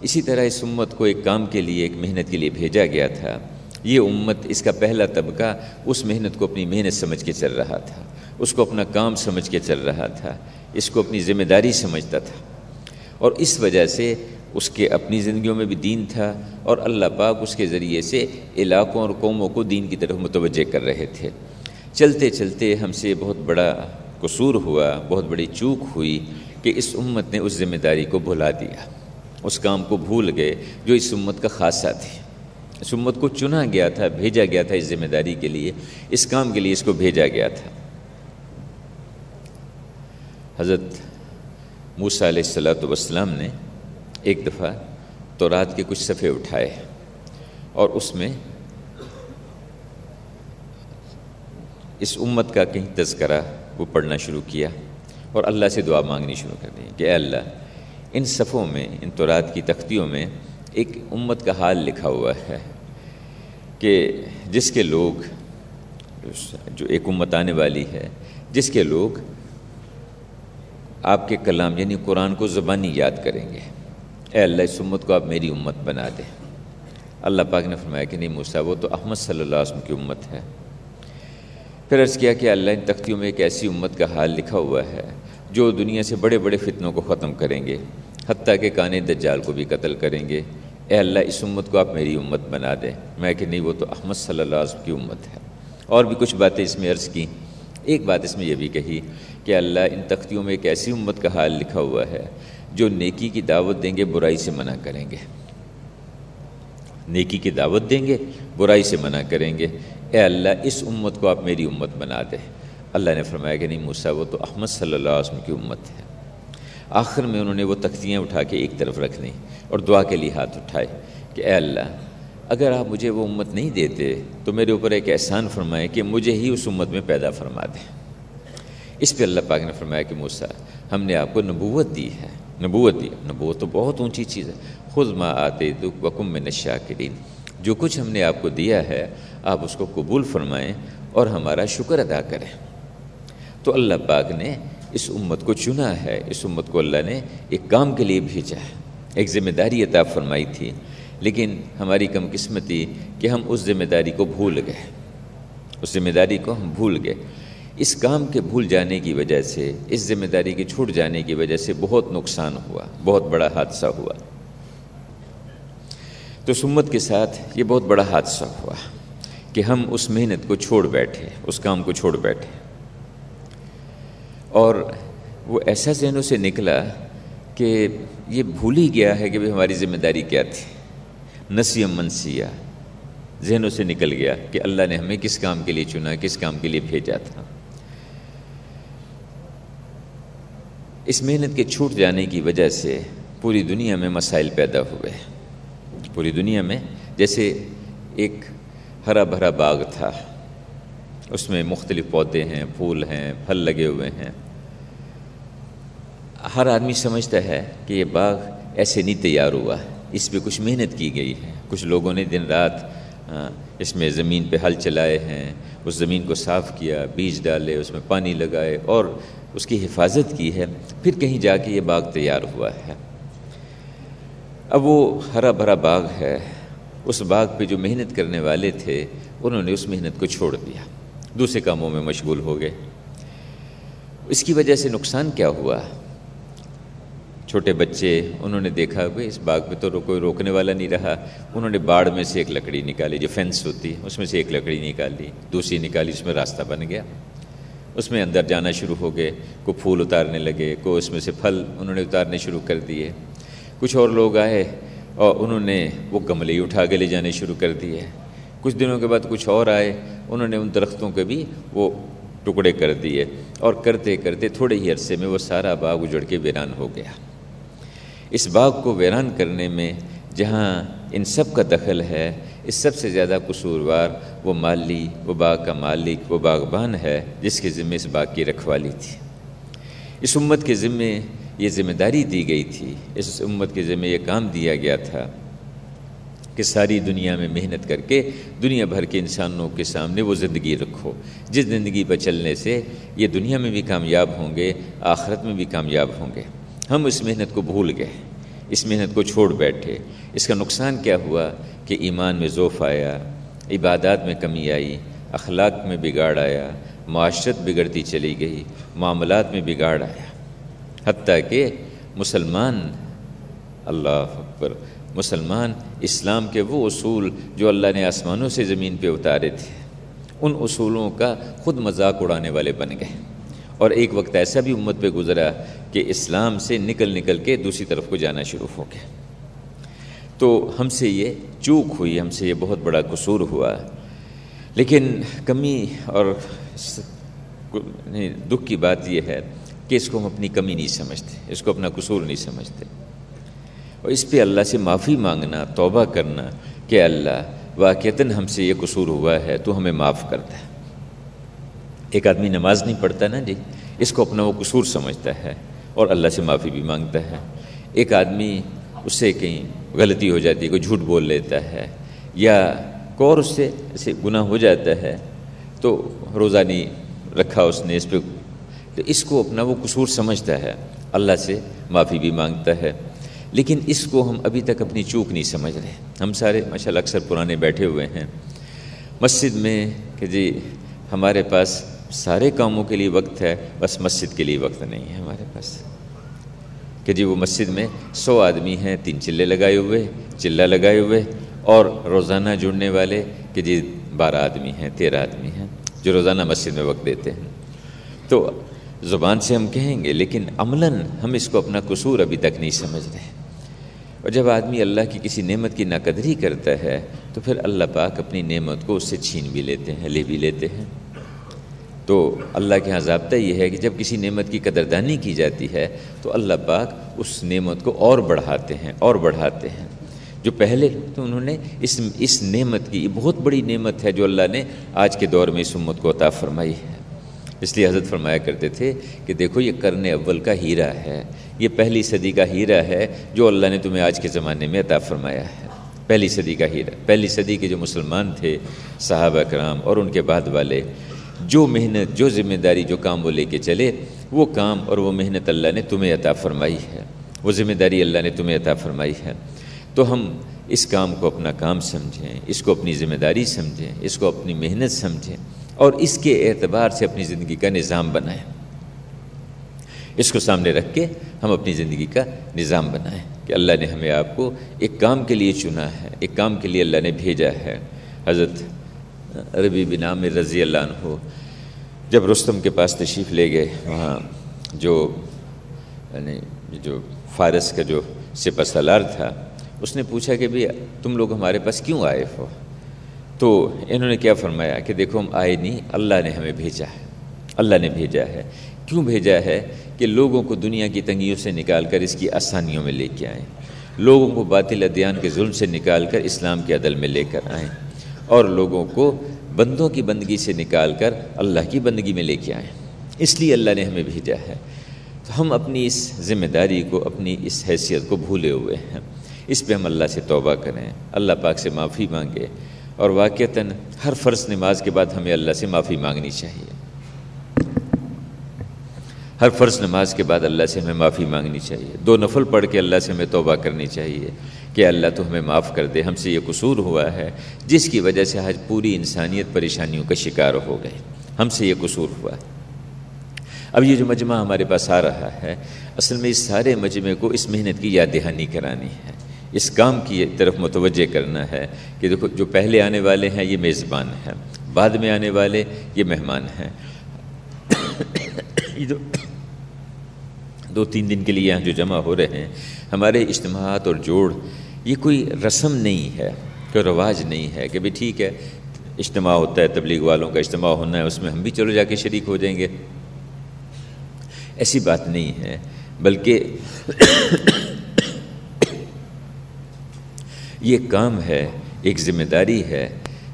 Speaker 1: اسی طرح اس امت کو ایک کام کے لیے، ایک محنت کے لیے بھیجا گیا تھا۔ یہ امت اس کا پہلا طبقہ اس محنت کو اپنی محنت سمجھ کے چل رہا تھا، اس کو اپنا کام سمجھ کے چل رہا تھا، اس کو اپنی ذمہ داری سمجھتا تھا۔ اور اس وجہ سے اس کے اپنی زندگیوں میں بھی دین تھا اور اللہ پاک اس کے ذریعے سے علاقوں اور قوموں کو دین کی طرف متوجہ کر رہے تھے۔ چلتے چلتے ہم سے بہت بڑا قصور ہوا، بہت بڑی چوک ہوئی کہ اس امت نے اس ذمہ داری کو بھلا دیا۔ اس کام کو بھول گئے جو اس امت کا خاصہ تھی اس امت کو چنا گیا تھا، بھیجا گیا تھا اس ذمہ داری کے لیے، اس کام کے لیے اس کو بھیجا گیا تھا۔ حضرت موسیٰ علیہ السلاۃ والسلام نے ایک دفعہ تو رات کے کچھ صفحے اٹھائے اور اس میں اس امت کا کہیں تذکرہ وہ پڑھنا شروع کیا اور اللہ سے دعا مانگنی شروع کر دی کہ اے اللہ، ان صفوں میں، ان تورات کی تختیوں میں ایک امت کا حال لکھا ہوا ہے کہ جس کے لوگ، جو ایک امت آنے والی ہے، جس کے لوگ آپ کے کلام یعنی قرآن کو زبانی یاد کریں گے۔ اے اللہ، اس امت کو آپ میری امت بنا دیں۔ اللہ پاک نے فرمایا کہ نہیں موسیٰ، وہ تو احمد صلی اللہ علیہ وسلم کی امت ہے۔ پھر عرض کیا کہ اللہ، ان تختیوں میں ایک ایسی امت کا حال لکھا ہوا ہے جو دنیا سے بڑے بڑے فتنوں کو ختم کریں گے۔ حتیٰ کہ کان دجال کو بھی قتل کریں گے۔ اے اللہ، اس امت کو آپ میری امت بنا دیں۔ میں کہ نہیں، وہ تو احمد صلی اللہ علیہ وسلم کی امت ہے۔ اور بھی کچھ باتیں اس میں عرض کیں ایک بات اس میں یہ بھی کہی کہ اللہ ان تختیوں میں ایک ایسی امت کا حال لکھا ہوا ہے جو نیکی کی دعوت دیں گے، برائی سے منع کریں گے۔ نیکی کی دعوت دیں گے، برائی سے منع کریں گے۔ اے اللہ، اس امت کو آپ میری امت بنا دیں۔ اللہ نے فرمایا کہ نہیں موسیٰ، وہ تو احمد صلی اللہ علیہ وسلم کی امت ہے۔ آخر میں انہوں نے وہ تختیاں اٹھا کے ایک طرف رکھ دیں اور دعا کے لیے ہاتھ اٹھائے کہ اے اللہ، اگر آپ مجھے وہ امت نہیں دیتے تو میرے اوپر ایک احسان فرمائے کہ مجھے ہی اس امت میں پیدا فرما دیں۔ اس پہ اللہ پاک نے فرمایا کہ موسیٰ، ہم نے آپ کو نبوت دی ہے۔ نبوت دی، نبوت تو بہت اونچی چیز ہے۔ خود ماں آتے دکھ وکم میں نشا جو کچھ ہم نے آپ کو دیا ہے، آپ اس کو قبول فرمائیں اور ہمارا شکر ادا کریں۔ تو اللہ پاک نے اس امت کو چنا ہے، اس امت کو اللہ نے ایک کام کے لیے بھیجا ہے۔ ایک ذمہ داری عطا فرمائی تھی۔ لیکن ہماری کم قسمتی کہ ہم اس ذمہ داری کو بھول گئے۔ اس ذمہ داری کو ہم بھول گئے۔ اس کام کے بھول جانے کی وجہ سے، اس ذمہ داری کے چھوٹ جانے کی وجہ سے بہت نقصان ہوا، بہت بڑا حادثہ ہوا۔ تو سمت کے ساتھ یہ بہت بڑا حادثہ ہوا کہ ہم اس محنت کو چھوڑ بیٹھے، اس کام کو چھوڑ بیٹھے۔ اور وہ ایسا ذہنوں سے نکلا کہ یہ بھول ہی گیا ہے کہ ہماری ذمہ داری کیا تھی۔ نسیم منسیہ ذہنوں سے نکل گیا کہ اللہ نے ہمیں کس کام کے لیے چنا، کس کام کے لیے بھیجا تھا۔ اس محنت کے چھوٹ جانے کی وجہ سے پوری دنیا میں مسائل پیدا ہوئے۔ پوری دنیا میں جیسے ایک ہرا بھرا باغ تھا۔ اس میں مختلف پودے ہیں، پھول ہیں، پھل لگے ہوئے ہیں۔ ہر آدمی سمجھتا ہے کہ یہ باغ ایسے نہیں تیار ہوا اس پہ کچھ محنت کی گئی ہے۔ کچھ لوگوں نے دن رات اس میں زمین پہ ہل چلائے ہیں، اس زمین کو صاف کیا، بیج ڈالے، اس میں پانی لگائے اور اس کی حفاظت کی ہے۔ پھر کہیں جا کے یہ باغ تیار ہوا ہے۔ اب وہ ہرا بھرا باغ ہے۔ اس باغ پہ جو محنت کرنے والے تھے، انہوں نے اس محنت کو چھوڑ دیا۔ دوسرے کاموں میں مشغول ہو گئے۔ اس کی وجہ سے نقصان کیا ہوا؟ چھوٹے بچے، انہوں نے دیکھا کہ اس باغ پہ تو کوئی روکنے والا نہیں رہا۔ انہوں نے باڑ میں سے ایک لکڑی نکالی، جو فینس ہوتی، اس میں سے ایک لکڑی نکالی دوسری نکالی، اس میں راستہ بن گیا۔ اس میں اندر جانا شروع ہو گئے، کوئی پھول اتارنے لگے، کوئی اس میں سے پھل انہوں نے اتارنے شروع کر دیے۔ کچھ اور لوگ آئے اور انہوں نے وہ گملے اٹھا کے لے جانے شروع کر دیے۔ کچھ دنوں کے بعد کچھ اور آئے، انہوں نے ان درختوں کے بھی وہ ٹکڑے کر دیے۔ اور کرتے کرتے تھوڑے ہی عرصے میں وہ سارا باغ اجڑ کے ویران ہو گیا۔ اس باغ کو ویران کرنے میں جہاں ان سب کا دخل ہے، اس سب سے زیادہ قصوروار وہ مالی، وہ باغ کا مالک، وہ باغبان ہے جس کے ذمے اس باغ کی رکھوالی تھی۔ اس امت کے ذمے یہ ذمہ داری دی گئی تھی، اس امت کے ذمے یہ کام دیا گیا تھا کہ ساری دنیا میں محنت کر کے دنیا بھر کے انسانوں کے سامنے وہ زندگی رکھو۔ جس زندگی پر چلنے سے یہ دنیا میں بھی کامیاب ہوں گے، آخرت میں بھی کامیاب ہوں گے۔ ہم اس محنت کو بھول گئے، اس محنت کو چھوڑ بیٹھے۔ اس کا نقصان کیا ہوا کہ ایمان میں ذوف آیا، عبادات میں کمی آئی، اخلاق میں بگاڑ آیا، معاشرت بگڑتی چلی گئی، معاملات میں بگاڑ آیا۔ حتیٰ کہ مسلمان، اللہ اکبر مسلمان اسلام کے وہ اصول جو اللہ نے آسمانوں سے زمین پہ اتارے تھے، ان اصولوں کا خود مذاق اڑانے والے بن گئے۔ اور ایک وقت ایسا بھی امت پہ گزرا کہ اسلام سے نکل نکل کے دوسری طرف کو جانا شروع ہو گیا۔ تو ہم سے یہ چوک ہوئی، ہم سے یہ بہت بڑا قصور ہوا۔ لیکن کمی اور دکھ کی بات یہ ہے کہ اس کو ہم اپنی کمی نہیں سمجھتے، اس کو اپنا قصور نہیں سمجھتے۔ اور اس پہ اللہ سے معافی مانگنا، توبہ کرنا کہ اللہ، واقعتاً ہم سے یہ قصور ہوا ہے، تو ہمیں معاف کرتا ہے ایک آدمی نماز نہیں پڑھتا نا جی اس کو اپنا وہ قصور سمجھتا ہے اور اللہ سے معافی بھی مانگتا ہے۔ ایک آدمی اس سے کہیں غلطی ہو جاتی ہے کوئی جھوٹ بول لیتا ہے یا کوئی اور اس سے ایسے گناہ ہو جاتا ہے، تو روزہ نہیں رکھا اس نے اس پہ۔ تو اس کو اپنا وہ قصور سمجھتا ہے، اللہ سے معافی بھی مانگتا ہے۔ لیکن اس کو ہم ابھی تک اپنی چوک نہیں سمجھ رہے۔ ہم سارے ماشاء اللہ اکثر پرانے بیٹھے ہوئے ہیں۔ مسجد میں کہ جی ہمارے پاس سارے کاموں کے لیے وقت ہے، بس مسجد کے لیے وقت نہیں ہے ہمارے پاس۔ کہ جی وہ مسجد میں سو آدمی ہیں، تین چلے لگائے ہوئے چلہ لگائے ہوئے، اور روزانہ جڑنے والے کہ جی بارہ آدمی ہیں، تیرہ آدمی ہیں جو روزانہ مسجد میں وقت دیتے ہیں۔ تو زبان سے ہم کہیں گے، لیکن عملاً ہم اس کو اپنا قصور ابھی تک نہیں سمجھ رہے اور جب آدمی اللہ کی کسی نعمت کی ناقدری کرتا ہے، تو پھر اللہ پاک اپنی نعمت کو اس سے چھین بھی لیتے ہیں، لے بھی لیتے ہیں۔ تو اللہ کے یہاں ضابطہ یہ ہے کہ جب کسی نعمت کی قدردانی کی جاتی ہے، تو اللہ پاک اس نعمت کو اور بڑھاتے ہیں، اور بڑھاتے ہیں۔ جو پہلے تو انہوں نے اس اس نعمت کی، یہ بہت بڑی نعمت ہے جو اللہ نے آج کے دور میں اس امت کو عطا فرمائی ہے۔ اس لیے حضرت فرمایا کرتے تھے کہ دیکھو یہ کرن اول کا ہیرا ہے، یہ پہلی صدی کا ہیرا ہے جو اللہ نے تمہیں آج کے زمانے میں عطا فرمایا ہے۔ پہلی صدی کا ہیرا، پہلی صدی کے جو مسلمان تھے، صحابہ کرام اور ان کے بعد والے، جو محنت، جو ذمہ داری، جو کام وہ لے کے چلے، وہ کام اور وہ محنت اللہ نے تمہیں عطا فرمائی ہے۔ وہ ذمہ داری اللہ نے تمہیں عطا فرمائی ہے۔ تو ہم اس کام کو اپنا کام سمجھیں، اس کو اپنی ذمہ داری سمجھیں، اس کو اپنی محنت سمجھیں۔ اور اس کے اعتبار سے اپنی زندگی کا نظام بنائیں۔ اس کو سامنے رکھ کے ہم اپنی زندگی کا نظام بنائیں کہ اللہ نے ہمیں آپ کو ایک کام کے لیے چنا ہے، ایک کام کے لیے اللہ نے بھیجا ہے۔ حضرت ربی بن عامر رضی اللہ عنہ جب رستم کے پاس تشریف لے گئے، وہاں جو یعنی جو فارس کا جو سپہ سالار تھا، اس نے پوچھا کہ بھئی تم لوگ ہمارے پاس کیوں آئے ہو؟ تو انہوں نے کیا فرمایا کہ دیکھو ہم آئے نہیں، اللہ نے ہمیں بھیجا ہے۔ اللہ نے بھیجا ہے۔ کیوں بھیجا ہے؟ کہ لوگوں کو دنیا کی تنگیوں سے نکال کر اس کی آسانیوں میں لے کے آئیں۔ لوگوں کو باطل ادیان کے ظلم سے نکال کر اسلام کے عدل میں لے کر آئیں۔ اور لوگوں کو بندوں کی بندگی سے نکال کر اللہ کی بندگی میں لے کے آئیں۔ اس لیے اللہ نے ہمیں بھیجا ہے۔ تو ہم اپنی اس ذمہ داری کو، اپنی اس حیثیت کو بھولے ہوئے ہیں۔ اس پہ ہم اللہ سے توبہ کریں۔ اللہ پاک سے معافی مانگے۔ اور واقعتاً ہر فرض نماز کے بعد ہمیں اللہ سے معافی مانگنی چاہیے۔ ہر فرض نماز کے بعد اللہ سے ہمیں معافی مانگنی چاہیے۔ دو نفل پڑھ کے اللہ سے ہمیں توبہ کرنی چاہیے کہ اللہ تو ہمیں معاف کر دے۔ ہم سے یہ قصور ہوا ہے جس کی وجہ سے آج پوری انسانیت پریشانیوں کا شکار ہو گئے ہم سے یہ قصور ہوا اب یہ جو مجمع ہمارے پاس آ رہا ہے، اصل میں اس سارے مجمع کو اس محنت کی یاد دہانی کرانی ہے۔ اس کام کی طرف متوجہ کرنا ہے کہ دیکھو، جو پہلے آنے والے ہیں، یہ میزبان ہیں۔ بعد میں آنے والے، یہ مہمان ہیں۔ دو تین دن کے لیے یہاں جو جمع ہو رہے ہیں، ہمارے اجتماعات اور جوڑ، یہ کوئی رسم نہیں ہے، کوئی رواج نہیں ہے کہ بھائی ٹھیک ہے، اجتماع ہوتا ہے، تبلیغ والوں کا اجتماع ہونا ہے، اس میں ہم بھی چلو جا کے شریک ہو جائیں گے۔ ایسی بات نہیں ہے، بلکہ یہ کام ہے، ایک ذمہ داری ہے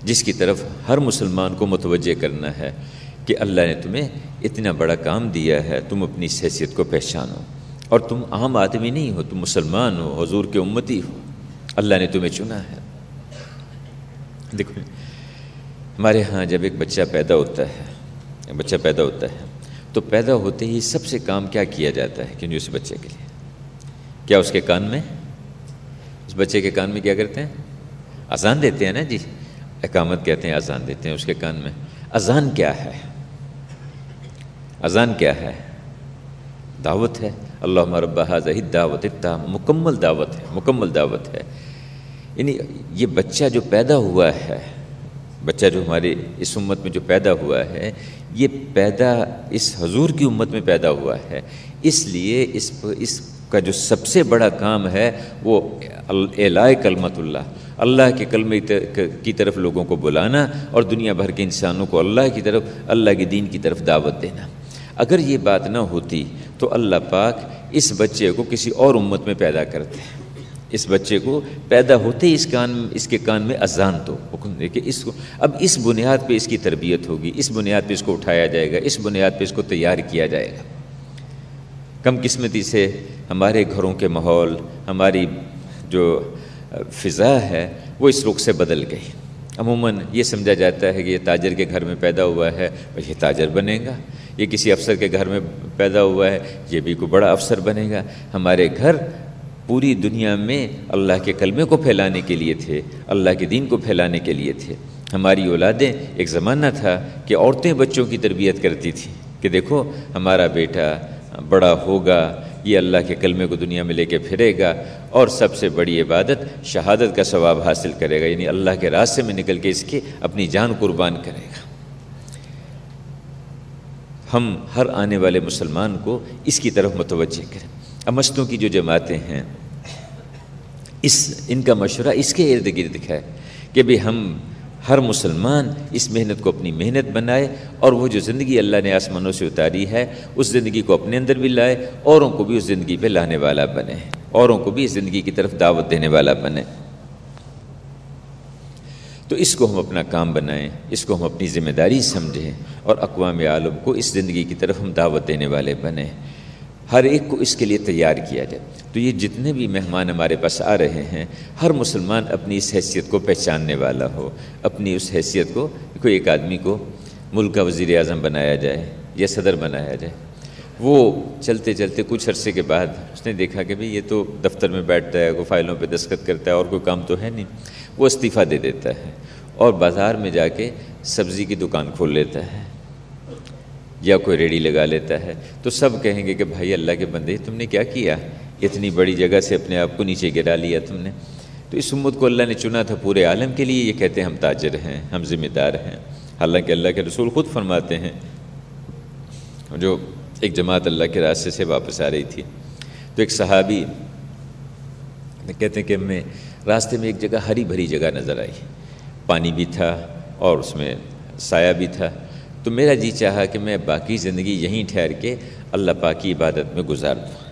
Speaker 1: جس کی طرف ہر مسلمان کو متوجہ کرنا ہے کہ اللہ نے تمہیں اتنا بڑا کام دیا ہے، تم اپنی حیثیت کو پہچانو اور تم عام آدمی نہیں ہو، تم مسلمان ہو، حضور کے امتی ہو۔ اللہ نے تمہیں چنا ہے۔ دیکھو، ہمارے ہاں جب ایک بچہ پیدا ہوتا ہے بچہ پیدا ہوتا ہے، تو پیدا ہوتے ہی سب سے کام کیا کیا جاتا ہے کیوں اس بچے کے لیے؟ کیا اس کے کان میں؟ بچے کے کان میں کیا کرتے ہیں؟ اذان دیتے ہیں نا جی۔ اقامت کہتے ہیں اذان دیتے ہیں اس کے کان میں۔ اذان کیا ہے؟ اذان کیا ہے؟ دعوت ہے۔ اللہ مربع ظہید دعوت مکمل دعوت ہے۔ مکمل دعوت ہے۔ یعنی یہ بچہ جو پیدا ہوا ہے، بچہ جو ہماری اس امت میں جو پیدا ہوا ہے، یہ پیدا اس حضور کی امت میں پیدا ہوا ہے۔ اس لیے اس اس کا جو سب سے بڑا کام ہے، وہ اعلائے کلمت اللہ۔ اللہ کے کلمے کی طرف لوگوں کو بلانا اور دنیا بھر کے انسانوں کو اللہ کی طرف اللہ کے دین کی طرف دعوت دینا۔ اگر یہ بات نہ ہوتی تو اللہ پاک اس بچے کو کسی اور امت میں پیدا کرتے۔ ہیں اس بچے کو پیدا ہوتے ہی اس کان اس کے کان میں اذان دو حکم دے کہ اس کو اب اس بنیاد پہ اس کی تربیت ہوگی، اس بنیاد پہ اس کو اٹھایا جائے گا، اس بنیاد پہ اس کو تیار کیا جائے گا۔ کم قسمتی سے ہمارے گھروں کے ماحول، ہماری جو فضا ہے، وہ اس رخ سے بدل گئی۔ عموماً یہ سمجھا جاتا ہے کہ یہ تاجر کے گھر میں پیدا ہوا ہے یہ تاجر بنے گا۔ یہ کسی افسر کے گھر میں پیدا ہوا ہے، یہ بھی کوئی بڑا افسر بنے گا۔ ہمارے گھر پوری دنیا میں اللہ کے کلمے کو پھیلانے کے لیے تھے، اللہ کے دین کو پھیلانے کے لیے تھے۔ ہماری اولادیں ایک زمانہ تھا کہ عورتیں بچوں کی تربیت کرتی تھیں کہ دیکھو، ہمارا بیٹا بڑا ہوگا یہ اللہ کے کلمے کو دنیا میں لے کے پھرے گا اور سب سے بڑی عبادت شہادت کا ثواب حاصل کرے گا یعنی اللہ کے راستے میں نکل کے اس کی اپنی جان قربان کرے گا۔ ہم ہر آنے والے مسلمان کو اس کی طرف متوجہ کریں۔ امستوں کی جو جماعتیں ہیں، اس، ان کا مشورہ اس کے ارد گرد ہے کہ بھی ہم ہر مسلمان اس محنت کو اپنی محنت بنائے اور وہ جو زندگی اللہ نے آسمانوں سے اتاری ہے، اس زندگی کو اپنے اندر بھی لائے، اوروں کو بھی اس زندگی پہ لانے والا بنے، اوروں کو بھی اس زندگی کی طرف دعوت دینے والا بنے۔ تو اس کو ہم اپنا کام بنائیں، اس کو ہم اپنی ذمہ داری سمجھیں اور اقوام عالم کو اس زندگی کی طرف ہم دعوت دینے والے بنیں۔ ہر ایک کو اس کے لیے تیار کیا جائے۔ تو یہ جتنے بھی مہمان ہمارے پاس آ رہے ہیں، ہر مسلمان اپنی اس حیثیت کو پہچاننے والا ہو، اپنی اس حیثیت کو کوئی ایک آدمی کو ملک کا وزیر اعظم بنایا جائے یا صدر بنایا جائے۔ وہ چلتے چلتے کچھ عرصے کے بعد اس نے دیکھا کہ بھئی یہ تو دفتر میں بیٹھتا ہے، کوئی فائلوں پہ دستخط کرتا ہے اور کوئی کام تو ہے نہیں، وہ استعفیٰ دے دیتا ہے اور بازار میں جا کے سبزی کی دکان کھول لیتا ہے یا کوئی ریڑی لگا لیتا ہے۔ تو سب کہیں گے کہ بھائی اللہ کے بندے، تم نے کیا کیا؟ اتنی بڑی جگہ سے اپنے آپ کو نیچے گرا لیا تم نے۔ تو اس امت کو اللہ نے چنا تھا پورے عالم کے لیے، یہ کہتے ہیں ہم تاجر ہیں، ہم ذمہ دار ہیں۔ حالانکہ اللہ کے رسول خود فرماتے ہیں، جو ایک جماعت اللہ کے راستے سے واپس آ رہی تھی۔ تو ایک صحابی کہتے ہیں کہ ہمیں راستے میں ایک جگہ ہری بھری جگہ نظر آئی۔ پانی بھی تھا اور اس میں سایہ بھی تھا۔ تو میرا جی چاہا کہ میں باقی زندگی یہیں ٹھہر کے اللہ پاک کی عبادت میں گزار دوں۔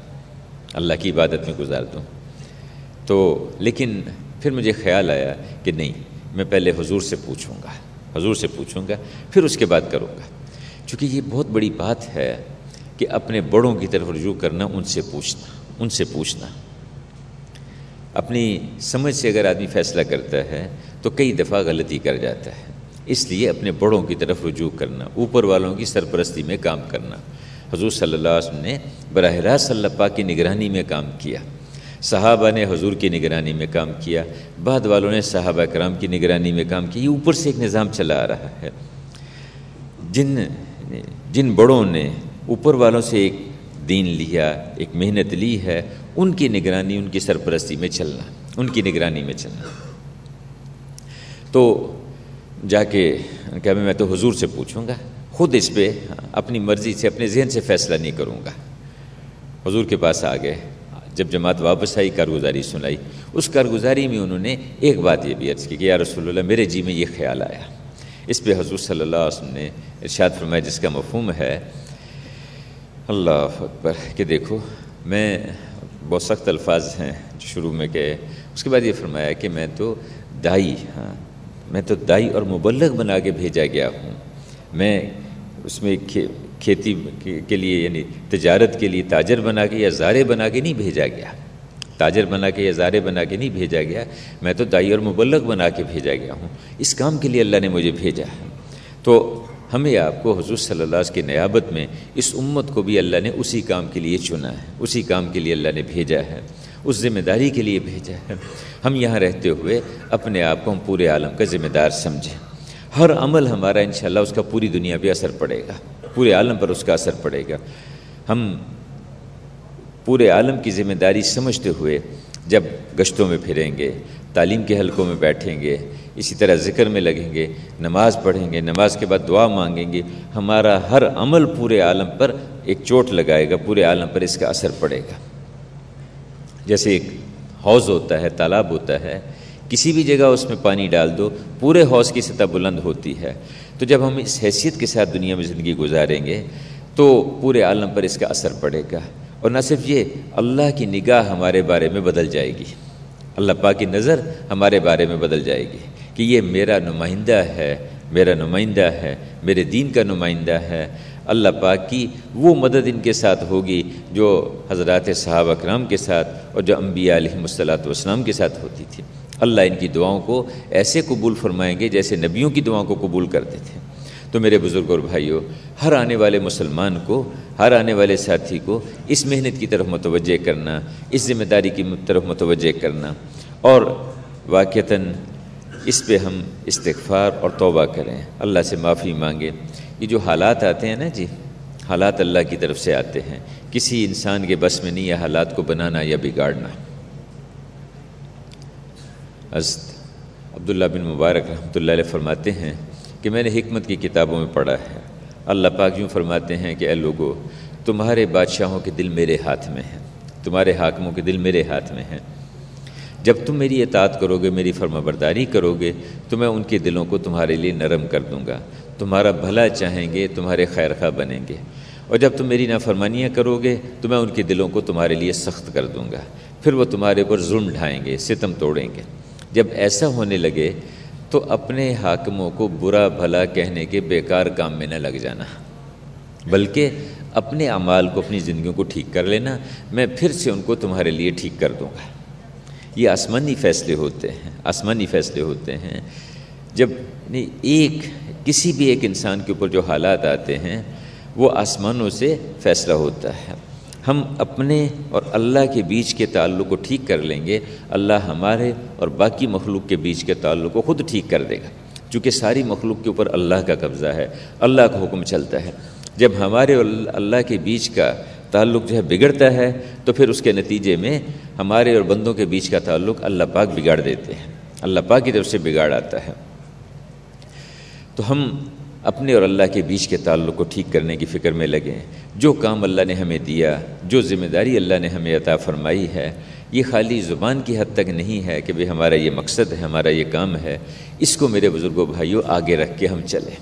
Speaker 1: اللہ کی عبادت میں گزار دوں۔ تو لیکن پھر مجھے خیال آیا کہ نہیں، میں پہلے حضور سے پوچھوں گا۔ حضور سے پوچھوں گا، پھر اس کے بعد کروں گا۔ چونکہ یہ بہت بڑی بات ہے کہ اپنے بڑوں کی طرف رجوع کرنا، ان سے پوچھنا، ان سے پوچھنا۔ اپنی سمجھ سے اگر آدمی فیصلہ کرتا ہے تو کئی دفعہ غلطی کر جاتا ہے۔ اس لیے اپنے بڑوں کی طرف رجوع کرنا، اوپر والوں کی سرپرستی میں کام کرنا۔ حضور صلی اللہ علیہ وسلم نے براہ راست صلی اللہ پاک کی نگرانی میں کام کیا۔ صحابہ نے حضور کی نگرانی میں کام کیا۔ بعد والوں نے صحابہ کرام کی نگرانی میں کام کیا۔ یہ اوپر سے ایک نظام چلا آ رہا ہے۔ جن جن بڑوں نے اوپر والوں سے ایک دین لیا، ایک محنت لی ہے، ان کی نگرانی ان کی سرپرستی میں چلنا، ان کی نگرانی میں چلنا۔ تو جا کے کیا میں تو حضور سے پوچھوں گا۔ خود اس پہ اپنی مرضی سے، اپنے ذہن سے فیصلہ نہیں کروں گا۔ حضور کے پاس آ گئے جب جماعت واپس آئی، کارگزاری سنائی۔ اس کارگزاری میں انہوں نے ایک بات یہ بھی عرض کی کہ، یا رسول اللہ، میرے جی میں یہ خیال آیا۔ اس پہ حضور صلی اللہ علیہ وسلم نے ارشاد فرمایا، جس کا مفہوم ہے، اللہ اکبر، کہ دیکھو، میں بہت سخت الفاظ ہیں جو شروع میں کہ اس کے بعد یہ فرمایا کہ میں تو دائی ہاں میں تو دائی اور مبلغ بنا کے بھیجا گیا ہوں۔ میں اس میں کھیتی کے لیے یعنی تجارت کے لیے تاجر بنا کے یا زارے بنا کے نہیں بھیجا گیا۔ تاجر بنا کے یا زارے بنا کے نہیں بھیجا گیا۔ میں تو دائی اور مبلغ بنا کے بھیجا گیا ہوں۔ اس کام کے لیے اللہ نے مجھے بھیجا ہے۔ تو ہمیں آپ کو حضور صلی اللہ علیہ وسلم کی نیابت میں اس امت کو بھی اللہ نے اسی کام کے لیے چنا ہے۔ اسی کام کے لیے اللہ نے بھیجا ہے۔ اس ذمہ داری کے لیے بھیجا ہے۔ ہم یہاں رہتے ہوئے اپنے آپ کو ہم پورے عالم کا ذمہ دار سمجھیں۔ ہر عمل ہمارا انشاءاللہ اس کا پوری دنیا پہ اثر پڑے گا۔ پورے عالم پر اس کا اثر پڑے گا۔ ہم پورے عالم کی ذمہ داری سمجھتے ہوئے جب گشتوں میں پھریں گے، تعلیم کے حلقوں میں بیٹھیں گے، اسی طرح ذکر میں لگیں گے، نماز پڑھیں گے، نماز کے بعد دعا مانگیں گے، ہمارا ہر عمل پورے عالم پر ایک چوٹ لگائے گا، پورے عالم پر اس کا اثر پڑے گا۔ جیسے ایک حوض ہوتا ہے، تالاب ہوتا ہے کسی بھی جگہ اس میں پانی ڈال دو، پورے حوض کی سطح بلند ہوتی ہے۔ تو جب ہم اس حیثیت کے ساتھ دنیا میں زندگی گزاریں گے، تو پورے عالم پر اس کا اثر پڑے گا۔ اور نہ صرف یہ، اللہ کی نگاہ ہمارے بارے میں بدل جائے گی۔ اللہ پاک کی نظر ہمارے بارے میں بدل جائے گی کہ یہ میرا نمائندہ ہے، میرا نمائندہ ہے، میرے دین کا نمائندہ ہے۔ اللہ پاک کی وہ مدد ان کے ساتھ ہوگی جو حضرات صحابہ اکرام کے ساتھ اور جو انبیاء علیہ الصلاۃ والسلام کے ساتھ ہوتی تھی۔ اللہ ان کی دعاؤں کو ایسے قبول فرمائیں گے جیسے نبیوں کی دعاؤں کو قبول کرتے تھے۔ تو میرے بزرگ اور بھائیوں ہر آنے والے مسلمان کو، ہر آنے والے ساتھی کو اس محنت کی طرف متوجہ کرنا، اس ذمہ داری کی طرف متوجہ کرنا اور واقعتاً اس پہ ہم استغفار اور توبہ کریں۔ اللہ سے معافی مانگیں یہ جو حالات آتے ہیں نا جی حالات اللہ کی طرف سے آتے ہیں۔ کسی انسان کے بس میں نہیں یہ حالات کو بنانا یا بگاڑنا۔ عبداللہ بن مبارک رحمۃ اللہ علیہ فرماتے ہیں کہ میں نے حکمت کی کتابوں میں پڑھا ہے۔ اللہ پاک یوں فرماتے ہیں کہ اے لوگو، تمہارے بادشاہوں کے دل میرے ہاتھ میں ہیں، تمہارے حاکموں کے دل میرے ہاتھ میں ہیں۔ جب تم میری اطاعت کرو گے میری فرما برداری کرو گے تو میں ان کے دلوں کو تمہارے لیے نرم کر دوں گا۔ تمہارا بھلا چاہیں گے، تمہارے خیر خواہ بنیں گے۔ اور جب تم میری نافرمانیاں کرو گے تو میں ان کے دلوں کو تمہارے لیے سخت کر دوں گا۔ پھر وہ تمہارے اوپر ظلم ڈھائیں گے، ستم توڑیں گے۔ جب ایسا ہونے لگے تو اپنے حاکموں کو برا بھلا کہنے کے بیکار کام میں نہ لگ جانا۔ بلکہ اپنے اعمال کو اپنی زندگیوں کو ٹھیک کر لینا، میں پھر سے ان کو تمہارے لیے ٹھیک کر دوں گا۔ یہ آسمانی فیصلے ہوتے ہیں، آسمانی فیصلے ہوتے ہیں۔ جب ایک، کسی بھی ایک انسان کے اوپر جو حالات آتے ہیں، وہ آسمانوں سے فیصلہ ہوتا ہے۔ ہم اپنے اور اللہ کے بیچ کے تعلق کو ٹھیک کر لیں گے، اللہ ہمارے اور باقی مخلوق کے بیچ کے تعلق کو خود ٹھیک کر دے گا۔ چونکہ ساری مخلوق کے اوپر اللہ کا قبضہ ہے، اللہ کا حکم چلتا ہے۔ جب ہمارے اور اللہ کے بیچ کا تعلق جو ہے بگڑتا ہے، تو پھر اس کے نتیجے میں ہمارے اور بندوں کے بیچ کا تعلق اللہ پاک بگاڑ دیتے ہیں۔ اللہ پاک کی طرف سے بگاڑ آتا ہے۔ تو ہم اپنے اور اللہ کے بیچ کے تعلق کو ٹھیک کرنے کی فکر میں لگیں جو کام اللہ نے ہمیں دیا، جو ذمہ داری اللہ نے ہمیں عطا فرمائی ہے، یہ خالی زبان کی حد تک نہیں ہے کہ بھئی ہمارا یہ مقصد ہے، ہمارا یہ کام ہے۔ اس کو میرے بزرگوں بھائیوں آگے رکھ کے ہم چلیں۔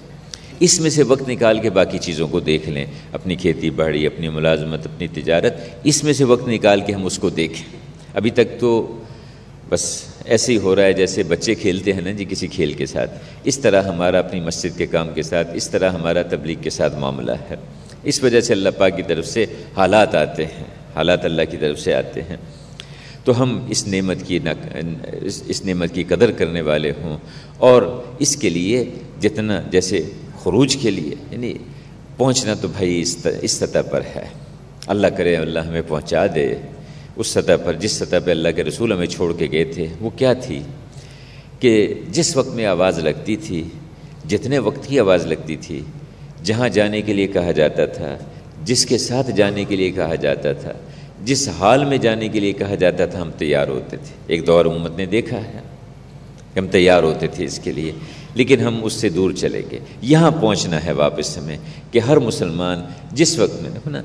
Speaker 1: اس میں سے وقت نکال کے باقی چیزوں کو دیکھ لیں۔ اپنی کھیتی باڑی، اپنی ملازمت، اپنی تجارت، اس میں سے وقت نکال کے ہم اس کو دیکھیں۔ ابھی تک تو بس ایسے ہی ہو رہا ہے جیسے بچے کھیلتے ہیں نا جی کسی کھیل کے ساتھ۔ اس طرح ہمارا اپنی مسجد کے کام کے ساتھ، اس طرح ہمارا تبلیغ کے ساتھ معاملہ ہے۔ اس وجہ سے اللہ پاک کی طرف سے حالات آتے ہیں، حالات اللہ کی طرف سے آتے ہیں۔ تو ہم اس نعمت کی اس نعمت کی قدر کرنے والے ہوں۔ اور اس کے لیے جتنا جیسے خروج کے لیے یعنی پہنچنا تو بھائی اس سطح پر ہے۔ اللہ کرے اللہ ہمیں پہنچا دے۔ اس سطح پر جس سطح پہ اللہ کے رسول ہمیں چھوڑ کے گئے تھے، وہ کیا تھی؟ کہ جس وقت میں آواز لگتی تھی، جتنے وقت کی آواز لگتی تھی، جہاں جانے کے لیے کہا جاتا تھا، جس کے ساتھ جانے کے لیے کہا جاتا تھا، جس حال میں جانے کے لیے کہا جاتا تھا، ہم تیار ہوتے تھے۔ ایک دور امت نے دیکھا ہے، ہم تیار ہوتے تھے اس کے لیے، لیکن ہم اس سے دور چلے گئے۔ یہاں پہنچنا ہے واپس ہمیں کہ ہر مسلمان جس وقت میں نا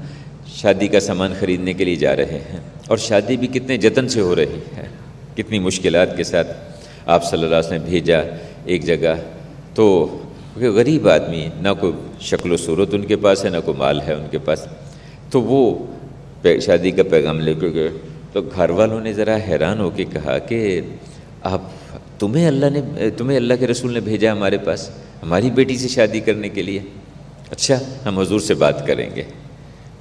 Speaker 1: شادی کا سامان خریدنے کے لیے جا رہے ہیں اور شادی بھی کتنے جتن سے ہو رہی ہے۔ کتنی مشکلات کے ساتھ آپ صلی اللہ علیہ وسلم بھیجا ایک جگہ۔ تو غریب آدمی، نہ کوئی شکل و صورت ان کے پاس ہے، نہ کوئی مال ہے ان کے پاس۔ تو وہ شادی کا پیغام لے کے گئے۔ تو گھر والوں نے ذرا حیران ہو کے کہا کہ آپ تمہیں اللہ نے، تمہیں اللہ کے رسول نے بھیجا ہمارے پاس، ہماری بیٹی سے شادی کرنے کے لیے۔ اچھا ہم حضور سے بات کریں گے۔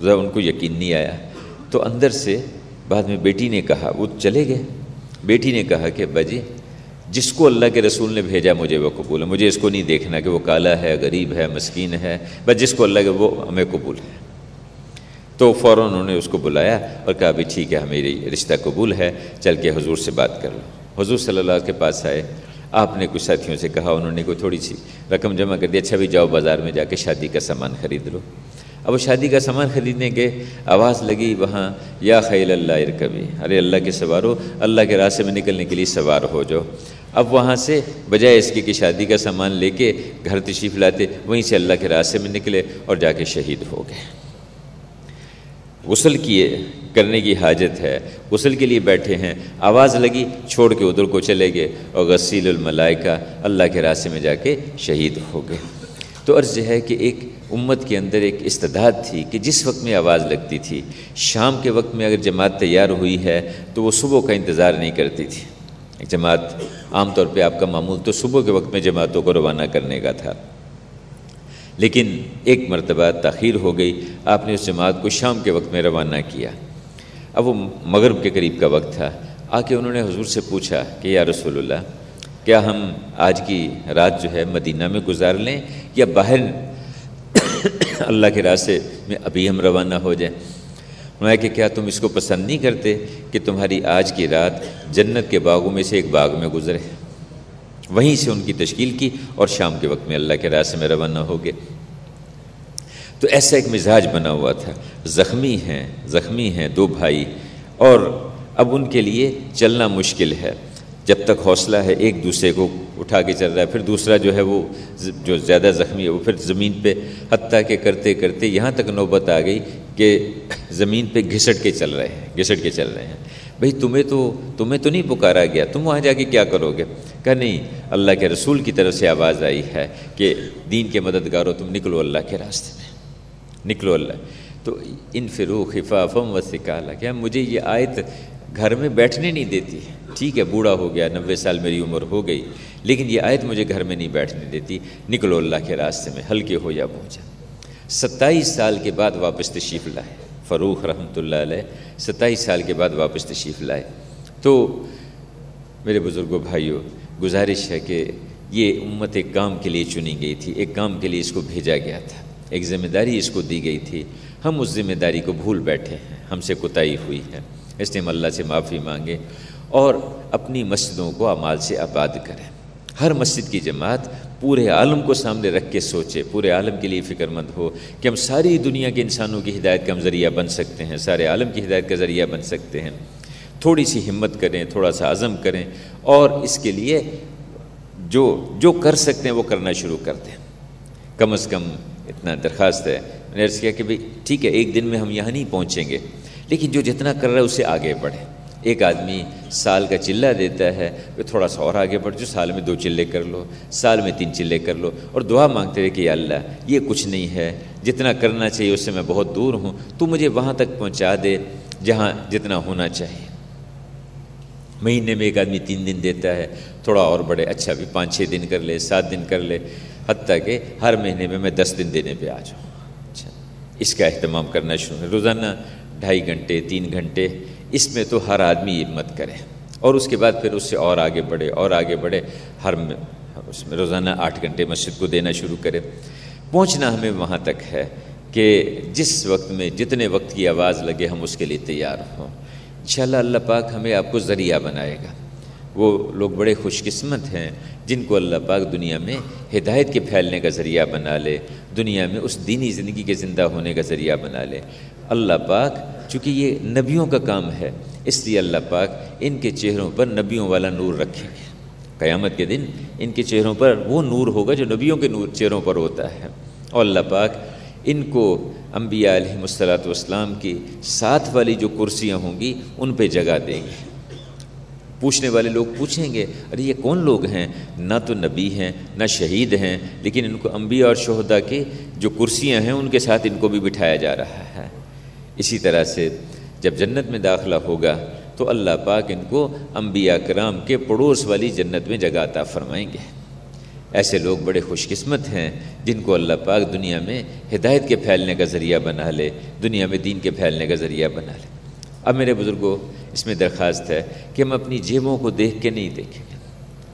Speaker 1: ذرا ان کو یقین نہیں آیا۔ تو اندر سے بعد میں بیٹی نے کہا، وہ چلے گئے۔ بیٹی نے کہا کہ بجی جس کو اللہ کے رسول نے بھیجا مجھے وہ قبول ہے۔ مجھے اس کو نہیں دیکھنا کہ وہ کالا ہے، غریب ہے، مسکین ہے، بس جس کو اللہ کے، وہ ہمیں قبول ہے۔ تو فوراً انہوں نے اس کو بلایا اور کہا بھی ٹھیک ہے میری رشتہ قبول ہے، چل کے حضور سے بات کر لو۔ حضور صلی اللہ علیہ کے پاس آئے۔ آپ نے کچھ ساتھیوں سے کہا، انہوں نے کوئی تھوڑی سی رقم جمع کر دی اچھا بھی جاؤ بازار میں جا کے شادی کا سامان خرید لو۔ اب وہ شادی کا سامان خریدنے کے آواز لگی وہاں، یا خیل اللہ، ارکبی. ارے اللہ کے سوارو اللہ کے راستے میں نکلنے کے لیے سوار ہو جاؤ. اب وہاں سے بجائے اس کی کہ شادی کا سامان لے کے گھر تشریف لاتے، وہیں سے اللہ کے راستے میں نکلے اور جا کے شہید ہو گئے۔ غسل کیے کرنے کی حاجت ہے، غسل کے لیے بیٹھے ہیں۔ آواز لگی، چھوڑ کے ادھر کو چلے گئے اور غسیل الملائکہ اللہ کے راستے میں جا کے شہید ہو گئے۔ تو عرض ہے کہ ایک امت کے اندر ایک استداد تھی کہ جس وقت میں آواز لگتی تھی، شام کے وقت میں اگر جماعت تیار ہوئی ہے تو وہ صبح کا انتظار نہیں کرتی تھی۔ ایک جماعت عام طور پہ آپ کا معمول تو صبح کے وقت میں جماعتوں کو روانہ کرنے کا تھا۔ لیکن ایک مرتبہ تاخیر ہو گئی، آپ نے اس جماعت کو شام کے وقت میں روانہ کیا۔ اب وہ مغرب کے قریب کا وقت تھا۔ آ کے انہوں نے حضور سے پوچھا کہ یا رسول اللہ کیا ہم آج کی رات جو ہے مدینہ میں گزار لیں یا باہر اللہ کے راستے میں ابھی ہم روانہ ہو جائیں؟ انہوں کہ کیا تم اس کو پسند نہیں کرتے کہ تمہاری آج کی رات جنت کے باغوں میں سے ایک باغ میں گزرے؟ وہیں سے ان کی تشکیل کی اور شام کے وقت میں اللہ کے راستے میں روانہ ہو گئے۔ تو ایسا ایک مزاج بنا ہوا تھا۔ زخمی ہیں زخمی ہیں دو بھائی اور اب ان کے لیے چلنا مشکل ہے۔ جب تک حوصلہ ہے ایک دوسرے کو اٹھا کے چل رہا ہے، پھر دوسرا جو ہے وہ جو زیادہ زخمی ہے، وہ پھر زمین پہ حتیٰ کہ کرتے کرتے یہاں تک نوبت آ گئی کہ زمین پہ گھسٹ کے چل رہے ہیں، گھسٹ کے چل رہے ہیں۔ بھئی تمہیں تو تمہیں تو نہیں پکارا گیا، تم وہاں جا کے کیا کرو گے؟ کہ نہیں، اللہ کے رسول کی طرف سے آواز آئی ہے کہ دین کے مددگاروں، تم نکلو اللہ کے راستے میں۔ نکلو اللہ۔ تو ان فروخ حفاظم و سکالا کیا مجھے یہ آیت گھر میں بیٹھنے نہیں دیتی ہے۔ ٹھیک ہے، بوڑھا ہو گیا، نوے سال میری عمر ہو گئی، لیکن یہ آیت مجھے گھر میں نہیں بیٹھنے دیتی۔ نکلو اللہ کے راستے میں، ہلکے ہو یا پہنچا ستائیس سال کے بعد واپس تشریف لائے۔ فروخ رحمۃ اللہ علیہ، ستائیس سال کے بعد واپس تشریف لائے۔ تو میرے بزرگوں، بھائیوں، گزارش ہے کہ یہ امت ایک کام کے لیے چنی گئی تھی، ایک کام کے لیے اس کو بھیجا گیا تھا۔ ایک ذمہ داری اس کو دی گئی تھی۔ ہم اس ذمہ داری کو بھول بیٹھے ہیں، ہم سے کوتاہی ہوئی ہے۔ اس لیے ہم اللہ سے معافی مانگے۔ اور اپنی مسجدوں کو اعمال سے آباد کریں۔ ہر مسجد کی جماعت پورے عالم کو سامنے رکھ کے سوچے، پورے عالم کے لیے فکر مند ہو کہ ہم ساری دنیا کے انسانوں کی ہدایت کا ہم ذریعہ بن سکتے ہیں، سارے عالم کی ہدایت کا ذریعہ بن سکتے ہیں۔ تھوڑی سی ہمت کریں، تھوڑا سا عزم کریں اور اس کے لیے جو جو کر سکتے ہیں وہ کرنا شروع کر دیں۔ کم از کم اتنا درخواست ہے۔ میں نے عرض کیا کہ بھائی ٹھیک ہے، ایک دن میں ہم یہاں نہیں پہنچیں گے، لیکن جو جتنا کر رہا ہے اسے آگے بڑھیں۔ ایک آدمی سال کا چلہ دیتا ہے وہ تھوڑا سا اور آگے بڑھ جو، سال میں دو چلے کر لو، سال میں تین چلے کر لو۔ اور دعا مانگتے رہے کہ یا اللہ، یہ کچھ نہیں ہے، جتنا کرنا چاہیے اس سے میں بہت دور ہوں، تو مجھے وہاں تک پہنچا دے جہاں جتنا ہونا چاہیے۔ مہینے میں ایک آدمی تین دن دیتا ہے، تھوڑا اور بڑے اچھا بھی پانچ چھ دن کر لے، سات دن کر لے، حتیٰ کہ ہر مہینے میں میں دس دن دینے پہ آ جاؤں۔ اچھا اس کا اہتمام کرنا شروع۔ ہے روزانہ ڈھائی گھنٹے، تین گھنٹے اس میں تو ہر آدمی ہمت کرے اور اس کے بعد پھر اس سے اور آگے بڑھے اور آگے بڑھے، ہر اس میں روزانہ آٹھ گھنٹے مسجد کو دینا شروع کرے۔ پہنچنا ہمیں وہاں تک ہے کہ جس وقت میں جتنے وقت کی آواز لگے ہم اس کے لیے تیار ہوں۔ انشاءاللہ اللہ پاک ہمیں آپ کو ذریعہ بنائے گا۔ وہ لوگ بڑے خوش قسمت ہیں جن کو اللہ پاک دنیا میں ہدایت کے پھیلنے کا ذریعہ بنا لے، دنیا میں اس دینی زندگی کے زندہ ہونے کا ذریعہ بنا لے۔ اللہ پاک، چونکہ یہ نبیوں کا کام ہے، اس لیے اللہ پاک ان کے چہروں پر نبیوں والا نور رکھیں گے۔ قیامت کے دن ان کے چہروں پر وہ نور ہوگا جو نبیوں کے نور، چہروں پر ہوتا ہے۔ اور اللہ پاک ان کو انبیاء علیہ السلاۃ والسلام کی ساتھ والی جو کرسیاں ہوں گی، ان پہ جگہ دیں گے۔ پوچھنے والے لوگ پوچھیں گے، ارے یہ کون لوگ ہیں؟ نہ تو نبی ہیں، نہ شہید ہیں، لیکن ان کو انبیاء اور شہدا کی جو کرسیاں ہیں، ان کے ساتھ ان کو بھی بٹھایا جا رہا ہے۔ اسی طرح سے جب جنت میں داخلہ ہوگا تو اللہ پاک ان کو انبیاء کرام کے پڑوس والی جنت میں جگہ عطا فرمائیں گے۔ ایسے لوگ بڑے خوش قسمت ہیں جن کو اللہ پاک دنیا میں ہدایت کے پھیلنے کا ذریعہ بنا لے، دنیا میں دین کے پھیلنے کا ذریعہ بنا لے۔ اب میرے بزرگوں اس میں درخواست ہے کہ ہم اپنی جیبوں کو دیکھ کے نہیں دیکھیں گے۔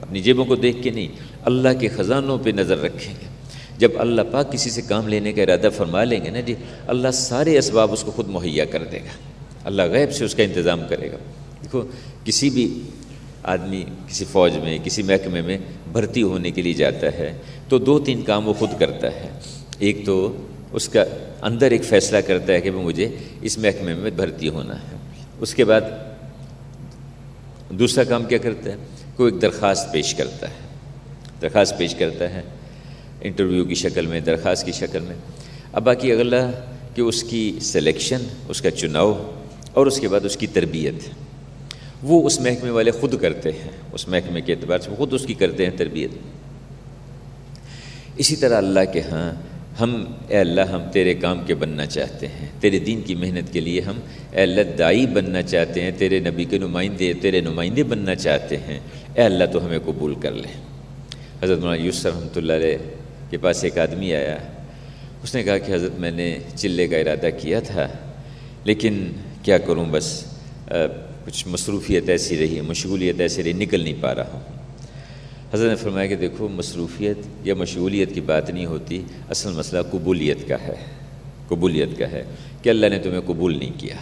Speaker 1: اپنی جیبوں کو دیکھ کے نہیں، اللہ کے خزانوں پہ نظر رکھیں گے۔ جب اللہ پاک کسی سے کام لینے کا ارادہ فرما لیں گے نا جی اللہ سارے اسباب اس کو خود مہیا کر دے گا۔ اللہ غیب سے اس کا انتظام کرے گا۔ دیکھو، کسی بھی آدمی کسی فوج میں، کسی محکمے میں بھرتی ہونے کے لیے جاتا ہے تو دو تین کام وہ خود کرتا ہے۔ ایک تو اس کا اندر ایک فیصلہ کرتا ہے کہ وہ مجھے اس محکمے میں بھرتی ہونا ہے۔ اس کے بعد دوسرا کام کیا کرتا ہے؟ کوئی ایک درخواست پیش کرتا ہے۔ درخواست پیش کرتا ہے۔ انٹرویو کی شکل میں، درخواست کی شکل میں۔ اب باقی اگلا کہ اس کی سلیکشن اس کا چناؤ اور اس کے بعد اس کی تربیت۔ وہ اس محکمے والے خود کرتے ہیں، اس محکمے کے اعتبار سے وہ خود اس کی کرتے ہیں تربیت۔ اسی طرح اللہ کے ہاں ہم، اے اللہ، ہم تیرے کام کے بننا چاہتے ہیں۔ تیرے دین کی محنت کے لیے ہم، اے اللہ، دائی بننا چاہتے ہیں۔ تیرے نبی کے نمائندے، تیرے نمائندے بننا چاہتے ہیں۔ اے اللہ، تو ہمیں قبول کر لے۔ حضرت مولانا یوسف رحمۃ اللہ علیہ کے پاس ایک آدمی آیا۔ اس نے کہا کہ حضرت میں نے چلے کا ارادہ کیا تھا، لیکن کیا کروں؟ بس کچھ مصروفیت ایسی رہی ہے مشغولیت ایسی رہی، نکل نہیں پا رہا ہوں۔ حضرت نے فرمایا کہ دیکھو، مصروفیت یا مشغولیت کی بات نہیں ہوتی، اصل مسئلہ قبولیت کا ہے۔ قبولیت کا ہے کہ اللہ نے تمہیں قبول نہیں کیا۔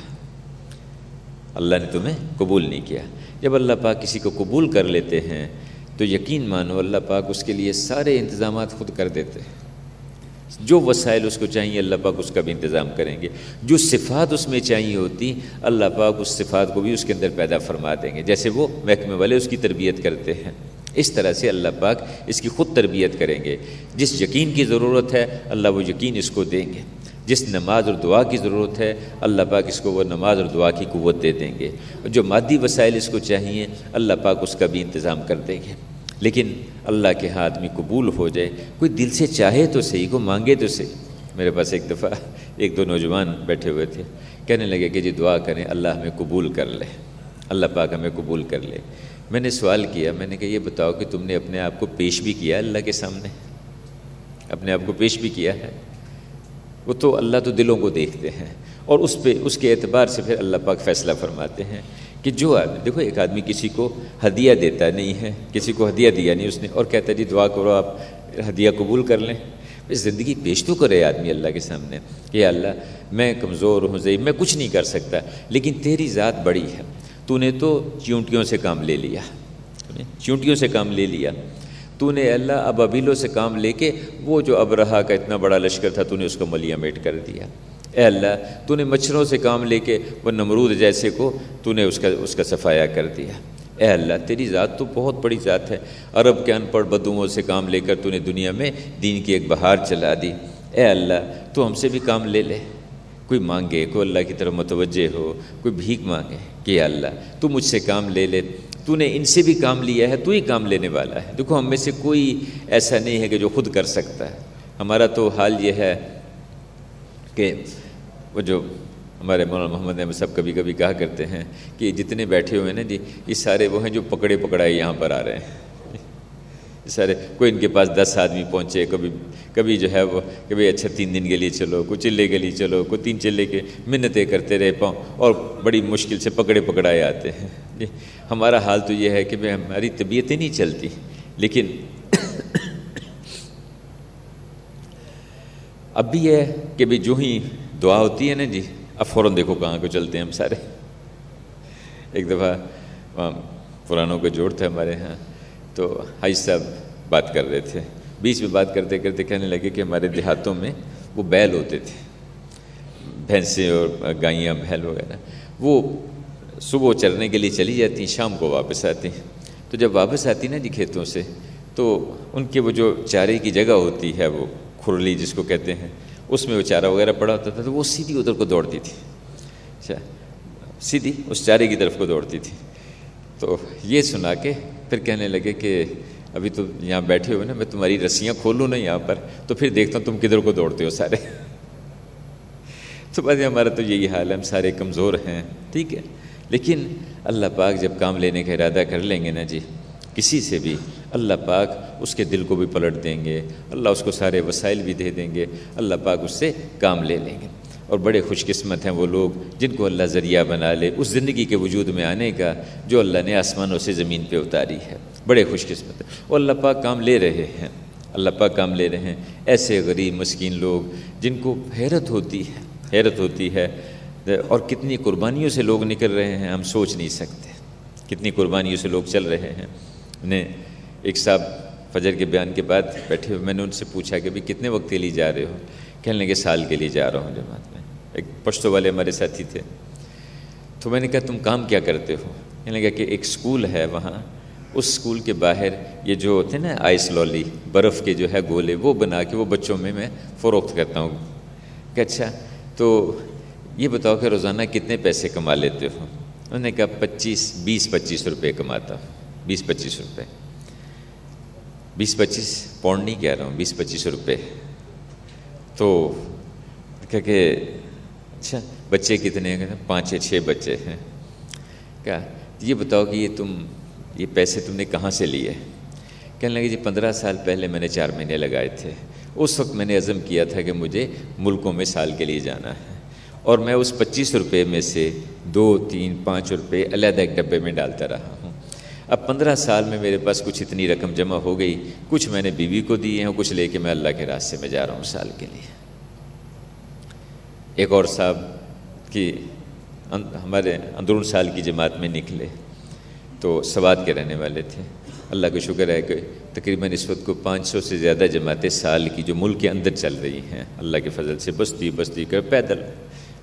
Speaker 1: اللہ نے تمہیں قبول نہیں کیا۔ جب اللہ پاک کسی کو قبول کر لیتے ہیں تو یقین مانو، اللہ پاک اس کے لیے سارے انتظامات خود کر دیتے ہیں۔ جو وسائل اس کو چاہیے، اللہ پاک اس کا بھی انتظام کریں گے۔ جو صفات اس میں چاہیے ہوتی، اللہ پاک اس صفات کو بھی اس کے اندر پیدا فرما دیں گے۔ جیسے وہ محکمے والے اس کی تربیت کرتے ہیں۔ اس طرح سے اللہ پاک اس کی خود تربیت کریں گے۔ جس یقین کی ضرورت ہے، اللہ وہ یقین اس کو دیں گے۔ جس نماز اور دعا کی ضرورت ہے، اللہ پاک اس کو وہ نماز اور دعا کی قوت دے دیں گے۔ جو مادی وسائل اس کو چاہیے، اللہ پاک اس کا بھی انتظام کر دیں گے۔ لیکن اللہ کے ہاں آدمی قبول ہو جائے، کوئی دل سے چاہے تو صحیح کو مانگے تو صحیح۔ میرے پاس ایک دفعہ ایک دو نوجوان بیٹھے ہوئے تھے، کہنے لگے کہ جی دعا کریں، اللہ ہمیں قبول کر لے۔ اللہ پاک ہمیں قبول کر لے۔ میں نے سوال کیا، میں نے کہا، یہ بتاؤ کہ تم نے اپنے آپ کو پیش بھی کیا اللہ کے سامنے؟ اپنے آپ کو پیش بھی کیا ہے؟ وہ تو اللہ تو دلوں کو دیکھتے ہیں اور اس پہ، اس کے اعتبار سے پھر اللہ پاک فیصلہ فرماتے ہیں۔ کہ جو آدمی دیکھو، ایک آدمی کسی کو ہدیہ دیتا نہیں ہے، کسی کو ہدیہ دیا نہیں، اس نے اور کہتا ہے جی دعا کرو، آپ ہدیہ قبول کر لیں۔ زندگی پیش تو کرے آدمی اللہ کے سامنے کہ اللہ، میں کمزور ہوں، ضعیف، میں کچھ نہیں کر سکتا، لیکن تیری ذات بڑی ہے تو نے تو چونٹیوں سے کام لے لیا۔ چونٹیوں سے کام لے لیا۔ تو نے اللہ اب ابیلوں سے کام لے کے وہ جو اب رہا کا اتنا بڑا لشکر تھا تو نے اس کو ملیا میٹ کر دیا۔ اے اللہ تو نے مچھروں سے کام لے کے وہ نمرود جیسے کو تو نے اس کا اس کا صفایا کر دیا۔ اے اللہ، تیری ذات تو بہت بڑی ذات ہے۔ عرب کے ان پڑھ بدوؤں سے کام لے کر تو نے دنیا میں دین کی ایک بہار چلا دی۔ اے اللہ، تو ہم سے بھی کام لے لے۔ کوئی مانگے کوئی اللہ کی طرف متوجہ ہو، کوئی بھیک مانگے کہ اللہ، تو مجھ سے کام لے لے۔ تو نے ان سے بھی کام لیا ہے، تو ہی کام لینے والا ہے۔ دیکھو، ہم میں سے کوئی ایسا نہیں ہے کہ جو خود کر سکتا ہے۔ ہمارا تو حال یہ ہے کہ وہ جو ہمارے مولانا محمد احمد صاحب کبھی کبھی کہا کرتے ہیں کہ جتنے بیٹھے ہوئے ہیں نا جی یہ سارے وہ ہیں جو پکڑے پکڑائے یہاں پر آ رہے ہیں۔ سارے کوئی ان کے پاس دس آدمی پہنچے، کبھی کبھی جو ہے وہ، کبھی اچھا تین دن کے لیے چلو، کوئی چلے کے لیے چلو، کوئی تین چلے کے منتیں کرتے رہے پاؤں اور بڑی مشکل سے پکڑے پکڑائے آتے ہیں۔ جی ہمارا حال تو یہ ہے کہ بھائی ہماری طبیعتیں نہیں چلتی، لیکن اب بھی یہ ہے کہ بھائی جو ہی دعا ہوتی ہے نا جی اب فوراً دیکھو کہاں کو چلتے ہیں ہم سارے۔ ایک دفعہ وہاں پرانوں کا جوڑ تھا ہمارے ہاں تو حاج صاحب بات کر رہے تھے۔ بیچ میں بات کرتے کرتے کہنے لگے کہ ہمارے دیہاتوں میں وہ بیل ہوتے تھے۔ بھینسیں اور گائیاں، بیل وغیرہ، وہ صبح چرنے کے لیے چلی جاتی ہیں، شام کو واپس آتی ہیں۔ تو جب واپس آتی نا جی کھیتوں سے، تو ان کے وہ جو چارے کی جگہ ہوتی ہے وہ کھرلی جس کو کہتے ہیں، اس میں وہ چارہ وغیرہ پڑا ہوتا تھا تو وہ سیدھی ادھر کو دوڑتی تھی۔ اچھا سیدھی اس چارے کی طرف کو دوڑتی تھی۔ تو یہ سنا کے پھر کہنے لگے کہ ابھی تو یہاں بیٹھے ہوئے نا، میں تمہاری رسیاں کھولوں نا یہاں پر، تو پھر دیکھتا ہوں تم کدھر کو دوڑتے ہو سارے۔ تو بس ہمارا تو یہی حال ہے، ہم سارے کمزور ہیں، ٹھیک ہے۔ لیکن اللہ پاک جب کام لینے کا ارادہ کر لیں گے نا جی کسی سے بھی اللہ پاک اس کے دل کو بھی پلٹ دیں گے، اللہ اس کو سارے وسائل بھی دے دیں گے، اللہ پاک اس سے کام لے لیں گے۔ اور بڑے خوش قسمت ہیں وہ لوگ جن کو اللہ ذریعہ بنا لے اس زندگی کے وجود میں آنے کا جو اللہ نے آسمانوں سے زمین پہ اتاری ہے۔ بڑے خوش قسمت ہیں۔ اور اللہ پاک کام لے رہے ہیں۔ اللہ پاک کام لے رہے ہیں۔ ایسے غریب مسکین لوگ جن کو حیرت ہوتی ہے، حیرت ہوتی ہے۔ اور کتنی قربانیوں سے لوگ نکل رہے ہیں، ہم سوچ نہیں سکتے۔ کتنی قربانیوں سے لوگ چل رہے ہیں۔ انہیں ایک صاحب فجر کے بیان کے بعد بیٹھے ہوئے، میں نے ان سے پوچھا کہ بھی کتنے وقت کے لیے جا رہے ہو؟ کہنے لگے، سال کے لیے جا رہا ہوں جماعت میں۔ ایک پشتو والے ہمارے ساتھی تھے۔ تو میں نے کہا، تم کام کیا کرتے ہو؟ کہنے لگا کہ ایک اسکول ہے وہاں۔ اس اسکول کے باہر یہ جو ہوتے ہیں نا، آئس لولی، برف کے جو ہے گولے، وہ بنا کے وہ بچوں میں میں فروخت کرتا ہوں۔ کہ اچھا تو یہ بتاؤ کہ روزانہ کتنے پیسے کما لیتے ہو؟ انہوں نے کہا، پچیس، بیس، پچیس روپے کماتا ہوں۔ بیس، پچیس روپے۔ بیس پچیس پاؤنڈ نہیں کہہ رہا ہوں، بیس پچیس روپے۔ تو کہ اچھا بچے کتنے ہیں؟ پانچ یا چھ بچے ہیں۔ کیا یہ بتاؤ کہ یہ تم، یہ پیسے تم نے کہاں سے لیے؟ کہنے لگے جی پندرہ سال پہلے میں نے چار مہینے لگائے تھے۔ اس وقت میں نے عزم کیا تھا کہ مجھے ملکوں میں سال کے لیے جانا ہے۔ اور میں اس پچیس روپے میں سے دو، تین، پانچ روپے علیحدہ ایک ڈبے میں ڈالتا رہا ہوں۔ اب پندرہ سال میں میرے پاس کچھ اتنی رقم جمع ہو گئی، کچھ میں نے بیوی کو دی ہیں، کچھ لے کے میں اللہ کے راستے میں جا رہا ہوں سال کے لیے۔ ایک اور صاحب کی ہمارے اندرون سال کی جماعت میں نکلے، تو سوات کے رہنے والے تھے۔ اللہ کا شکر ہے کہ تقریباً اس وقت کو پانچ سو سے زیادہ جماعتیں سال کی جو ملک کے اندر چل رہی ہیں۔ اللہ کے فضل سے بستی بستی کر پیدل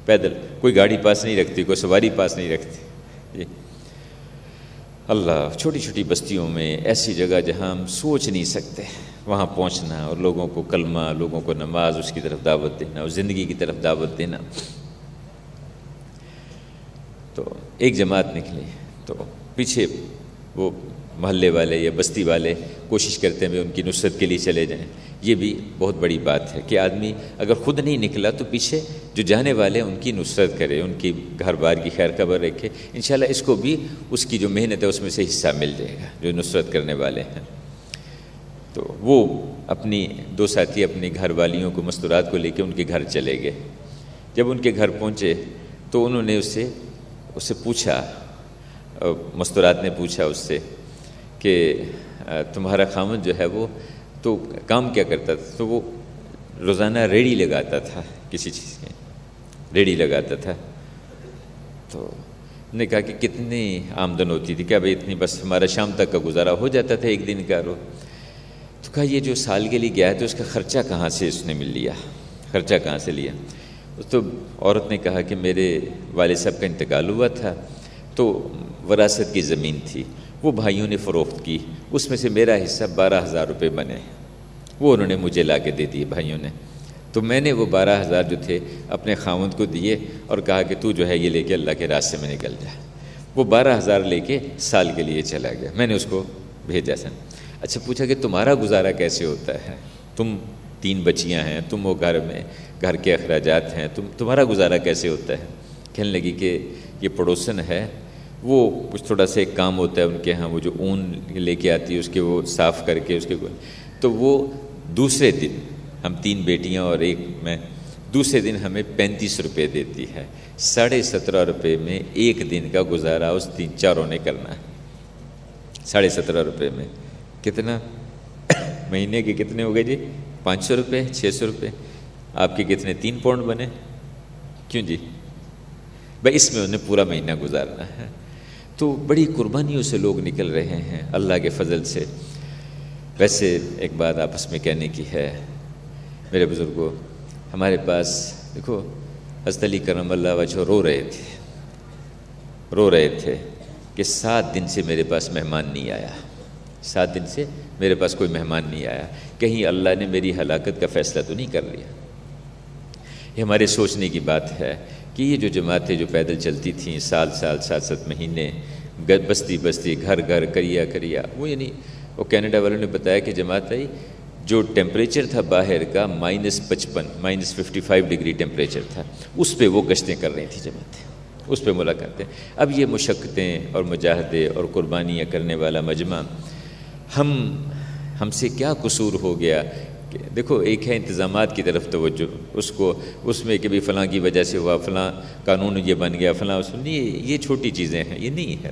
Speaker 1: پیدل۔ کوئی گاڑی پاس نہیں رکھتی، کوئی سواری پاس نہیں رکھتی۔ جی اللہ چھوٹی چھوٹی بستیوں میں ایسی جگہ جہاں ہم سوچ نہیں سکتے، وہاں پہنچنا اور لوگوں کو کلمہ، لوگوں کو نماز اس کی طرف دعوت دینا اور زندگی کی طرف دعوت دینا۔ تو ایک جماعت نکلی، تو پیچھے وہ محلے والے یا بستی والے کوشش کرتے ہیں ان کی نصرت کے لیے چلے جائیں۔ یہ بھی بہت بڑی بات ہے کہ آدمی اگر خود نہیں نکلا تو پیچھے جو جانے والے ہیں ان کی نصرت کرے، ان کی گھر بار کی خیر خبر رکھے۔ انشاءاللہ اس کو بھی اس کی جو محنت ہے اس میں سے حصہ مل جائے گا جو نصرت کرنے والے ہیں۔ تو وہ اپنی دو ساتھی اپنی گھر والیوں کو مستورات کو لے کے ان کے گھر چلے گئے۔ جب ان کے گھر پہنچے تو انہوں نے اس سے اس سے پوچھا، مستورات نے پوچھا اس سے کہ تمہارا خامن جو ہے وہ تو کام کیا کرتا تھا؟ تو وہ روزانہ ریڑھی لگاتا تھا کسی چیز کے ریڑھی لگاتا تھا۔ تو نے کہا کہ کتنی آمدن ہوتی تھی، کیا بھائی اتنی؟ بس ہمارا شام تک کا گزارا ہو جاتا تھا ایک دن کا رو تو کہا یہ جو سال کے لیے گیا ہے تو اس کا خرچہ کہاں سے اس نے مل لیا؟ خرچہ کہاں سے لیا؟ تو عورت نے کہا کہ میرے والد صاحب کا انتقال ہوا تھا، تو وراثت کی زمین تھی۔ وہ بھائیوں نے فروخت کی، اس میں سے میرا حصہ بارہ ہزار روپے بنے۔ وہ انہوں نے مجھے لا کے دے دیے، بھائیوں نے۔ تو میں نے وہ بارہ ہزار جو تھے اپنے خامد کو دیے اور کہا کہ تو جو ہے یہ لے کے اللہ کے راستے میں نکل جا۔ وہ بارہ ہزار لے کے سال کے لیے چلا گیا۔ میں نے اس کو بھیجا سن۔ اچھا پوچھا کہ تمہارا گزارا کیسے ہوتا ہے؟ تم تین بچیاں ہیں، تم وہ گھر میں، گھر کے اخراجات ہیں، تم، تمہارا گزارا کیسے ہوتا ہے؟ کہنے لگی کہ یہ پڑوسن ہے وہ کچھ تھوڑا سا ایک کام ہوتا ہے ان کے ہاں وہ جو اون لے کے آتی ہے، اس کے وہ صاف کر کے، اس کے تو وہ دوسرے دن ہم تین بیٹیاں اور ایک میں، دوسرے دن ہمیں پینتیس روپے دیتی ہے۔ ساڑھے سترہ روپے میں ایک دن کا گزارا اس تین چاروں نے کرنا ہے۔ ساڑھے سترہ روپے میں کتنا؟ مہینے کے کتنے ہو گئے جی؟ پانچ سو روپے، چھ سو روپے۔ آپ کے کتنے تین پاؤنڈ بنے؟ کیوں جی؟ بھائی اس میں انہیں پورا مہینہ گزارنا ہے۔ تو بڑی قربانیوں سے لوگ نکل رہے ہیں اللہ کے فضل سے۔ ویسے ایک بات آپس میں کہنے کی ہے، میرے بزرگوں، ہمارے پاس دیکھو، حضرت علی کرم اللہ وجہ رو رہے تھے۔ رو رہے تھے کہ سات دن سے میرے پاس مہمان نہیں آیا۔ سات دن سے میرے پاس کوئی مہمان نہیں آیا۔ کہیں اللہ نے میری ہلاکت کا فیصلہ تو نہیں کر لیا۔ یہ ہمارے سوچنے کی بات ہے کہ یہ جو جماعتیں جو پیدل چلتی تھیں، سال سال، سات سات مہینے بستی بستی، گھر گھر، کریا کریا، وہ یعنی وہ کینیڈا والوں نے بتایا کہ جماعت آئی، جو ٹیمپریچر تھا باہر کا مائنس پچپن minus fifty five degree temperature تھا، اس پہ وہ گشتیں کر رہی تھیں جماعتیں، اس پہ ملاقاتیں۔ اب یہ مشقتیں اور مجاہدے اور قربانیاں کرنے والا مجمع، ہم ہم سے کیا قصور ہو گیا؟ کہ دیکھو، ایک ہے انتظامات کی طرف توجہ، اس کو، اس میں کہ بھی فلاں کی وجہ سے ہوا، فلاں قانون یہ بن گیا، فلاں اس یہ یہ چھوٹی چیزیں ہیں، یہ نہیں ہے۔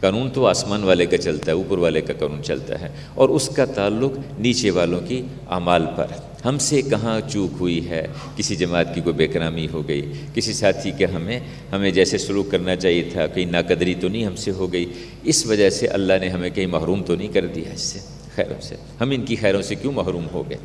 Speaker 1: قانون تو آسمان والے کا چلتا ہے، اوپر والے کا قانون چلتا ہے، اور اس کا تعلق نیچے والوں کی اعمال پر ہم سے کہاں چوک ہوئی ہے؟ کسی جماعت کی کوئی بے کرامی ہو گئی، کسی ساتھی کے ہمیں ہمیں جیسے سلوک کرنا چاہیے تھا، کہیں ناقدری تو نہیں ہم سے ہو گئی۔ اس وجہ سے اللہ نے ہمیں کہیں محروم تو نہیں کر دیا اس سے۔ خیروں سے۔ ہم ان کی خیروں سے کیوں محروم ہو گئے؟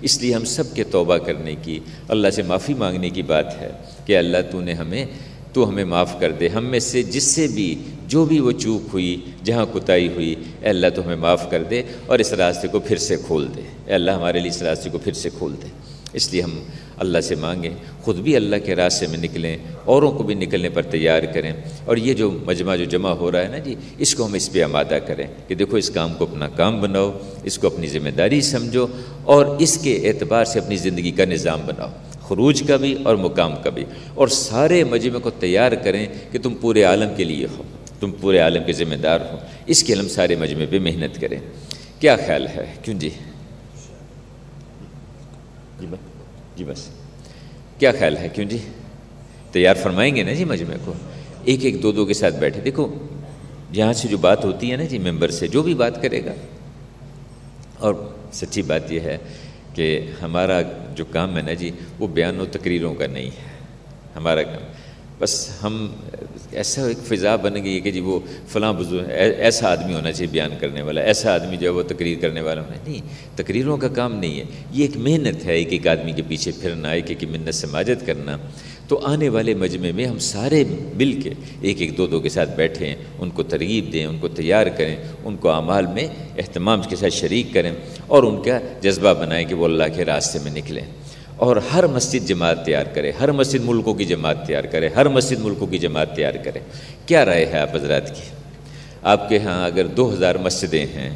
Speaker 1: اس لیے ہم سب کے توبہ کرنے کی، اللہ سے معافی مانگنے کی بات ہے کہ اللہ تو نے ہمیں، تو ہمیں معاف کر دے۔ ہم میں سے جس سے بھی، جو بھی وہ چوک ہوئی، جہاں کتائی ہوئی، اے اللہ تو ہمیں معاف کر دے اور اس راستے کو پھر سے کھول دے۔ اے اللہ ہمارے لیے اس راستے کو پھر سے کھول دے۔ اس لیے ہم اللہ سے مانگیں، خود بھی اللہ کے راستے میں نکلیں، اوروں کو بھی نکلنے پر تیار کریں۔ اور یہ جو مجمع جو جمع ہو رہا ہے نا جی اس کو ہم اس پہ آمادہ کریں کہ دیکھو اس کام کو اپنا کام بناؤ، اس کو اپنی ذمہ داری سمجھو، اور اس کے اعتبار سے اپنی زندگی کا نظام بناؤ، خروج کا بھی اور مقام کا بھی۔ اور سارے مجمع کو تیار کریں کہ تم پورے عالم کے لیے ہو، تم پورے عالم کے ذمہ دار ہو۔ اس کے ہم سارے مجمع پہ محنت کریں۔ کیا خیال ہے؟ کیوں جی؟ جی بس جی بس۔ کیا خیال ہے؟ کیوں جی؟ تیار فرمائیں گے نا جی مجمع کو؟ ایک ایک دو دو کے ساتھ بیٹھے۔ دیکھو، یہاں سے جو بات ہوتی ہے نا جی ممبر سے، جو بھی بات کرے گا۔ اور سچی بات یہ ہے کہ ہمارا جو کام ہے نا جی وہ بیان و تقریروں کا نہیں ہے۔ ہمارا کام۔ بس ہم ایسا ایک فضا بن گئی ہے کہ جی وہ فلاں بزرگ ایسا آدمی ہونا چاہیے بیان کرنے والا، ایسا آدمی جو ہے وہ تقریر کرنے والا ہونا نہیں، تقریروں کا کام نہیں ہے۔ یہ ایک محنت ہے ایک ایک آدمی کے پیچھے پھرنا، ایک ایک منت سے ماجد کرنا۔ تو آنے والے مجمع میں ہم سارے مل کے ایک ایک دو دو کے ساتھ بیٹھیں، ان کو ترغیب دیں، ان کو تیار کریں، ان کو اعمال میں اہتمام کے ساتھ شریک کریں اور ان کا جذبہ بنائیں کہ وہ اللہ کے راستے میں نکلیں۔ اور ہر مسجد جماعت تیار کرے، ہر مسجد ملکوں کی جماعت تیار کرے، ہر مسجد ملکوں کی جماعت تیار کرے۔ کیا رائے ہے آپ حضرات کی؟ آپ کے ہاں اگر دو ہزار مسجدیں ہیں،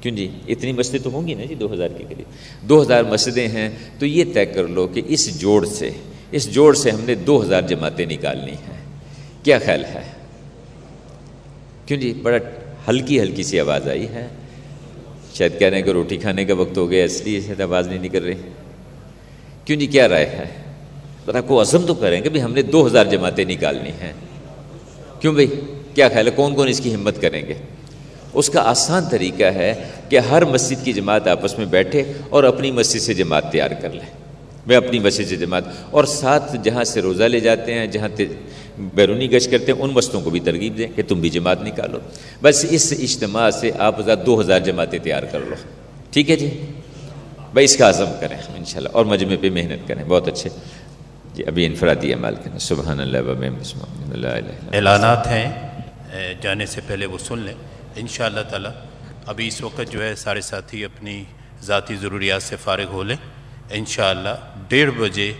Speaker 1: کیوں جی؟ اتنی مسجد تو ہوں گی نا جی دو ہزار کے قریب۔ دو ہزار مسجدیں ہیں تو یہ طے کر لو کہ اس جوڑ سے، اس جوڑ سے ہم نے دو ہزار جماعتیں نکالنی ہیں۔ کیا خیال ہے؟ کیوں جی؟ بڑا ہلکی ہلکی سی آواز آئی ہے۔ شاید کہہ رہے ہیں کہ روٹی کھانے کا وقت ہو گیا، اس لیے شاید آواز نہیں نکل رہی۔ کیوں جی کیا رائے ہے؟ ذرا کو عزم تو کریں کہ بھی ہم نے دو ہزار جماعتیں نکالنی ہیں۔ کیوں بھائی کیا خیال ہے؟ کون کون اس کی ہمت کریں گے؟ اس کا آسان طریقہ ہے کہ ہر مسجد کی جماعت آپس میں بیٹھے اور اپنی مسجد سے جماعت تیار کر لیں میں اپنی مسجد سے جماعت، اور ساتھ جہاں سے روزہ لے جاتے ہیں، جہاں بیرونی گش کرتے ہیں، ان مسجدوں کو بھی ترغیب دیں کہ تم بھی جماعت نکالو۔ بس اس اجتماع سے آپ دو ہزار جماعتیں تیار کر لو۔ ٹھیک ہے جی؟ بھائی اس کا عزم کریں، انشاءاللہ، اور مجمع پہ محنت کریں، بہت اچھے۔ جی ابھی انفرادی عمال کریں۔ سبحان اللہ اللہ۔
Speaker 2: اعلانات ہیں جانے سے پہلے وہ سن لیں۔ ان شاء اللہ تعالیٰ، ابھی اس وقت جو ہے سارے ساتھی اپنی ذاتی ضروریات سے فارغ ہو لیں۔ انشاءاللہ، ڈیڑھ بجے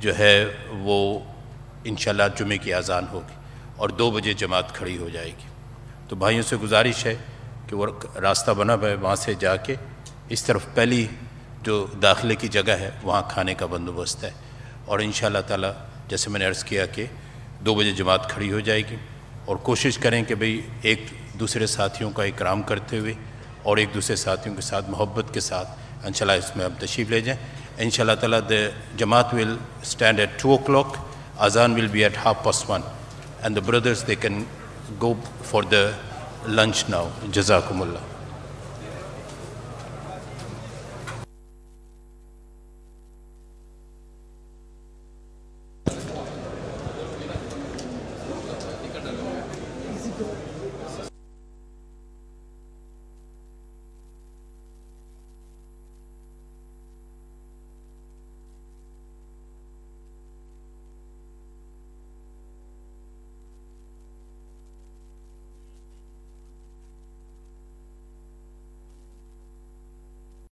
Speaker 2: جو ہے وہ انشاءاللہ جمعے کی اذان ہوگی اور دو بجے جماعت کھڑی ہو جائے گی۔ تو بھائیوں سے گزارش ہے کہ وہ راستہ بنا ہے وہاں سے جا کے اس طرف پہلی جو داخلے کی جگہ ہے، وہاں کھانے کا بندوبست ہے۔ اور ان شاء اللہ تعالیٰ، جیسے میں نے عرض کیا کہ دو بجے جماعت کھڑی ہو جائے گی۔ اور کوشش کریں کہ بھئی ایک دوسرے ساتھیوں کا اکرام کرتے ہوئے اور ایک دوسرے ساتھیوں کے ساتھ، محبت کے ساتھ انشاءاللہ اس میں ہم تشریف لے جائیں۔ انشاءاللہ تعالیٰ، the جماعت will stand at 2 o'clock azan will be at half past 1 and the brothers they can go for the lunch now. jazakumullah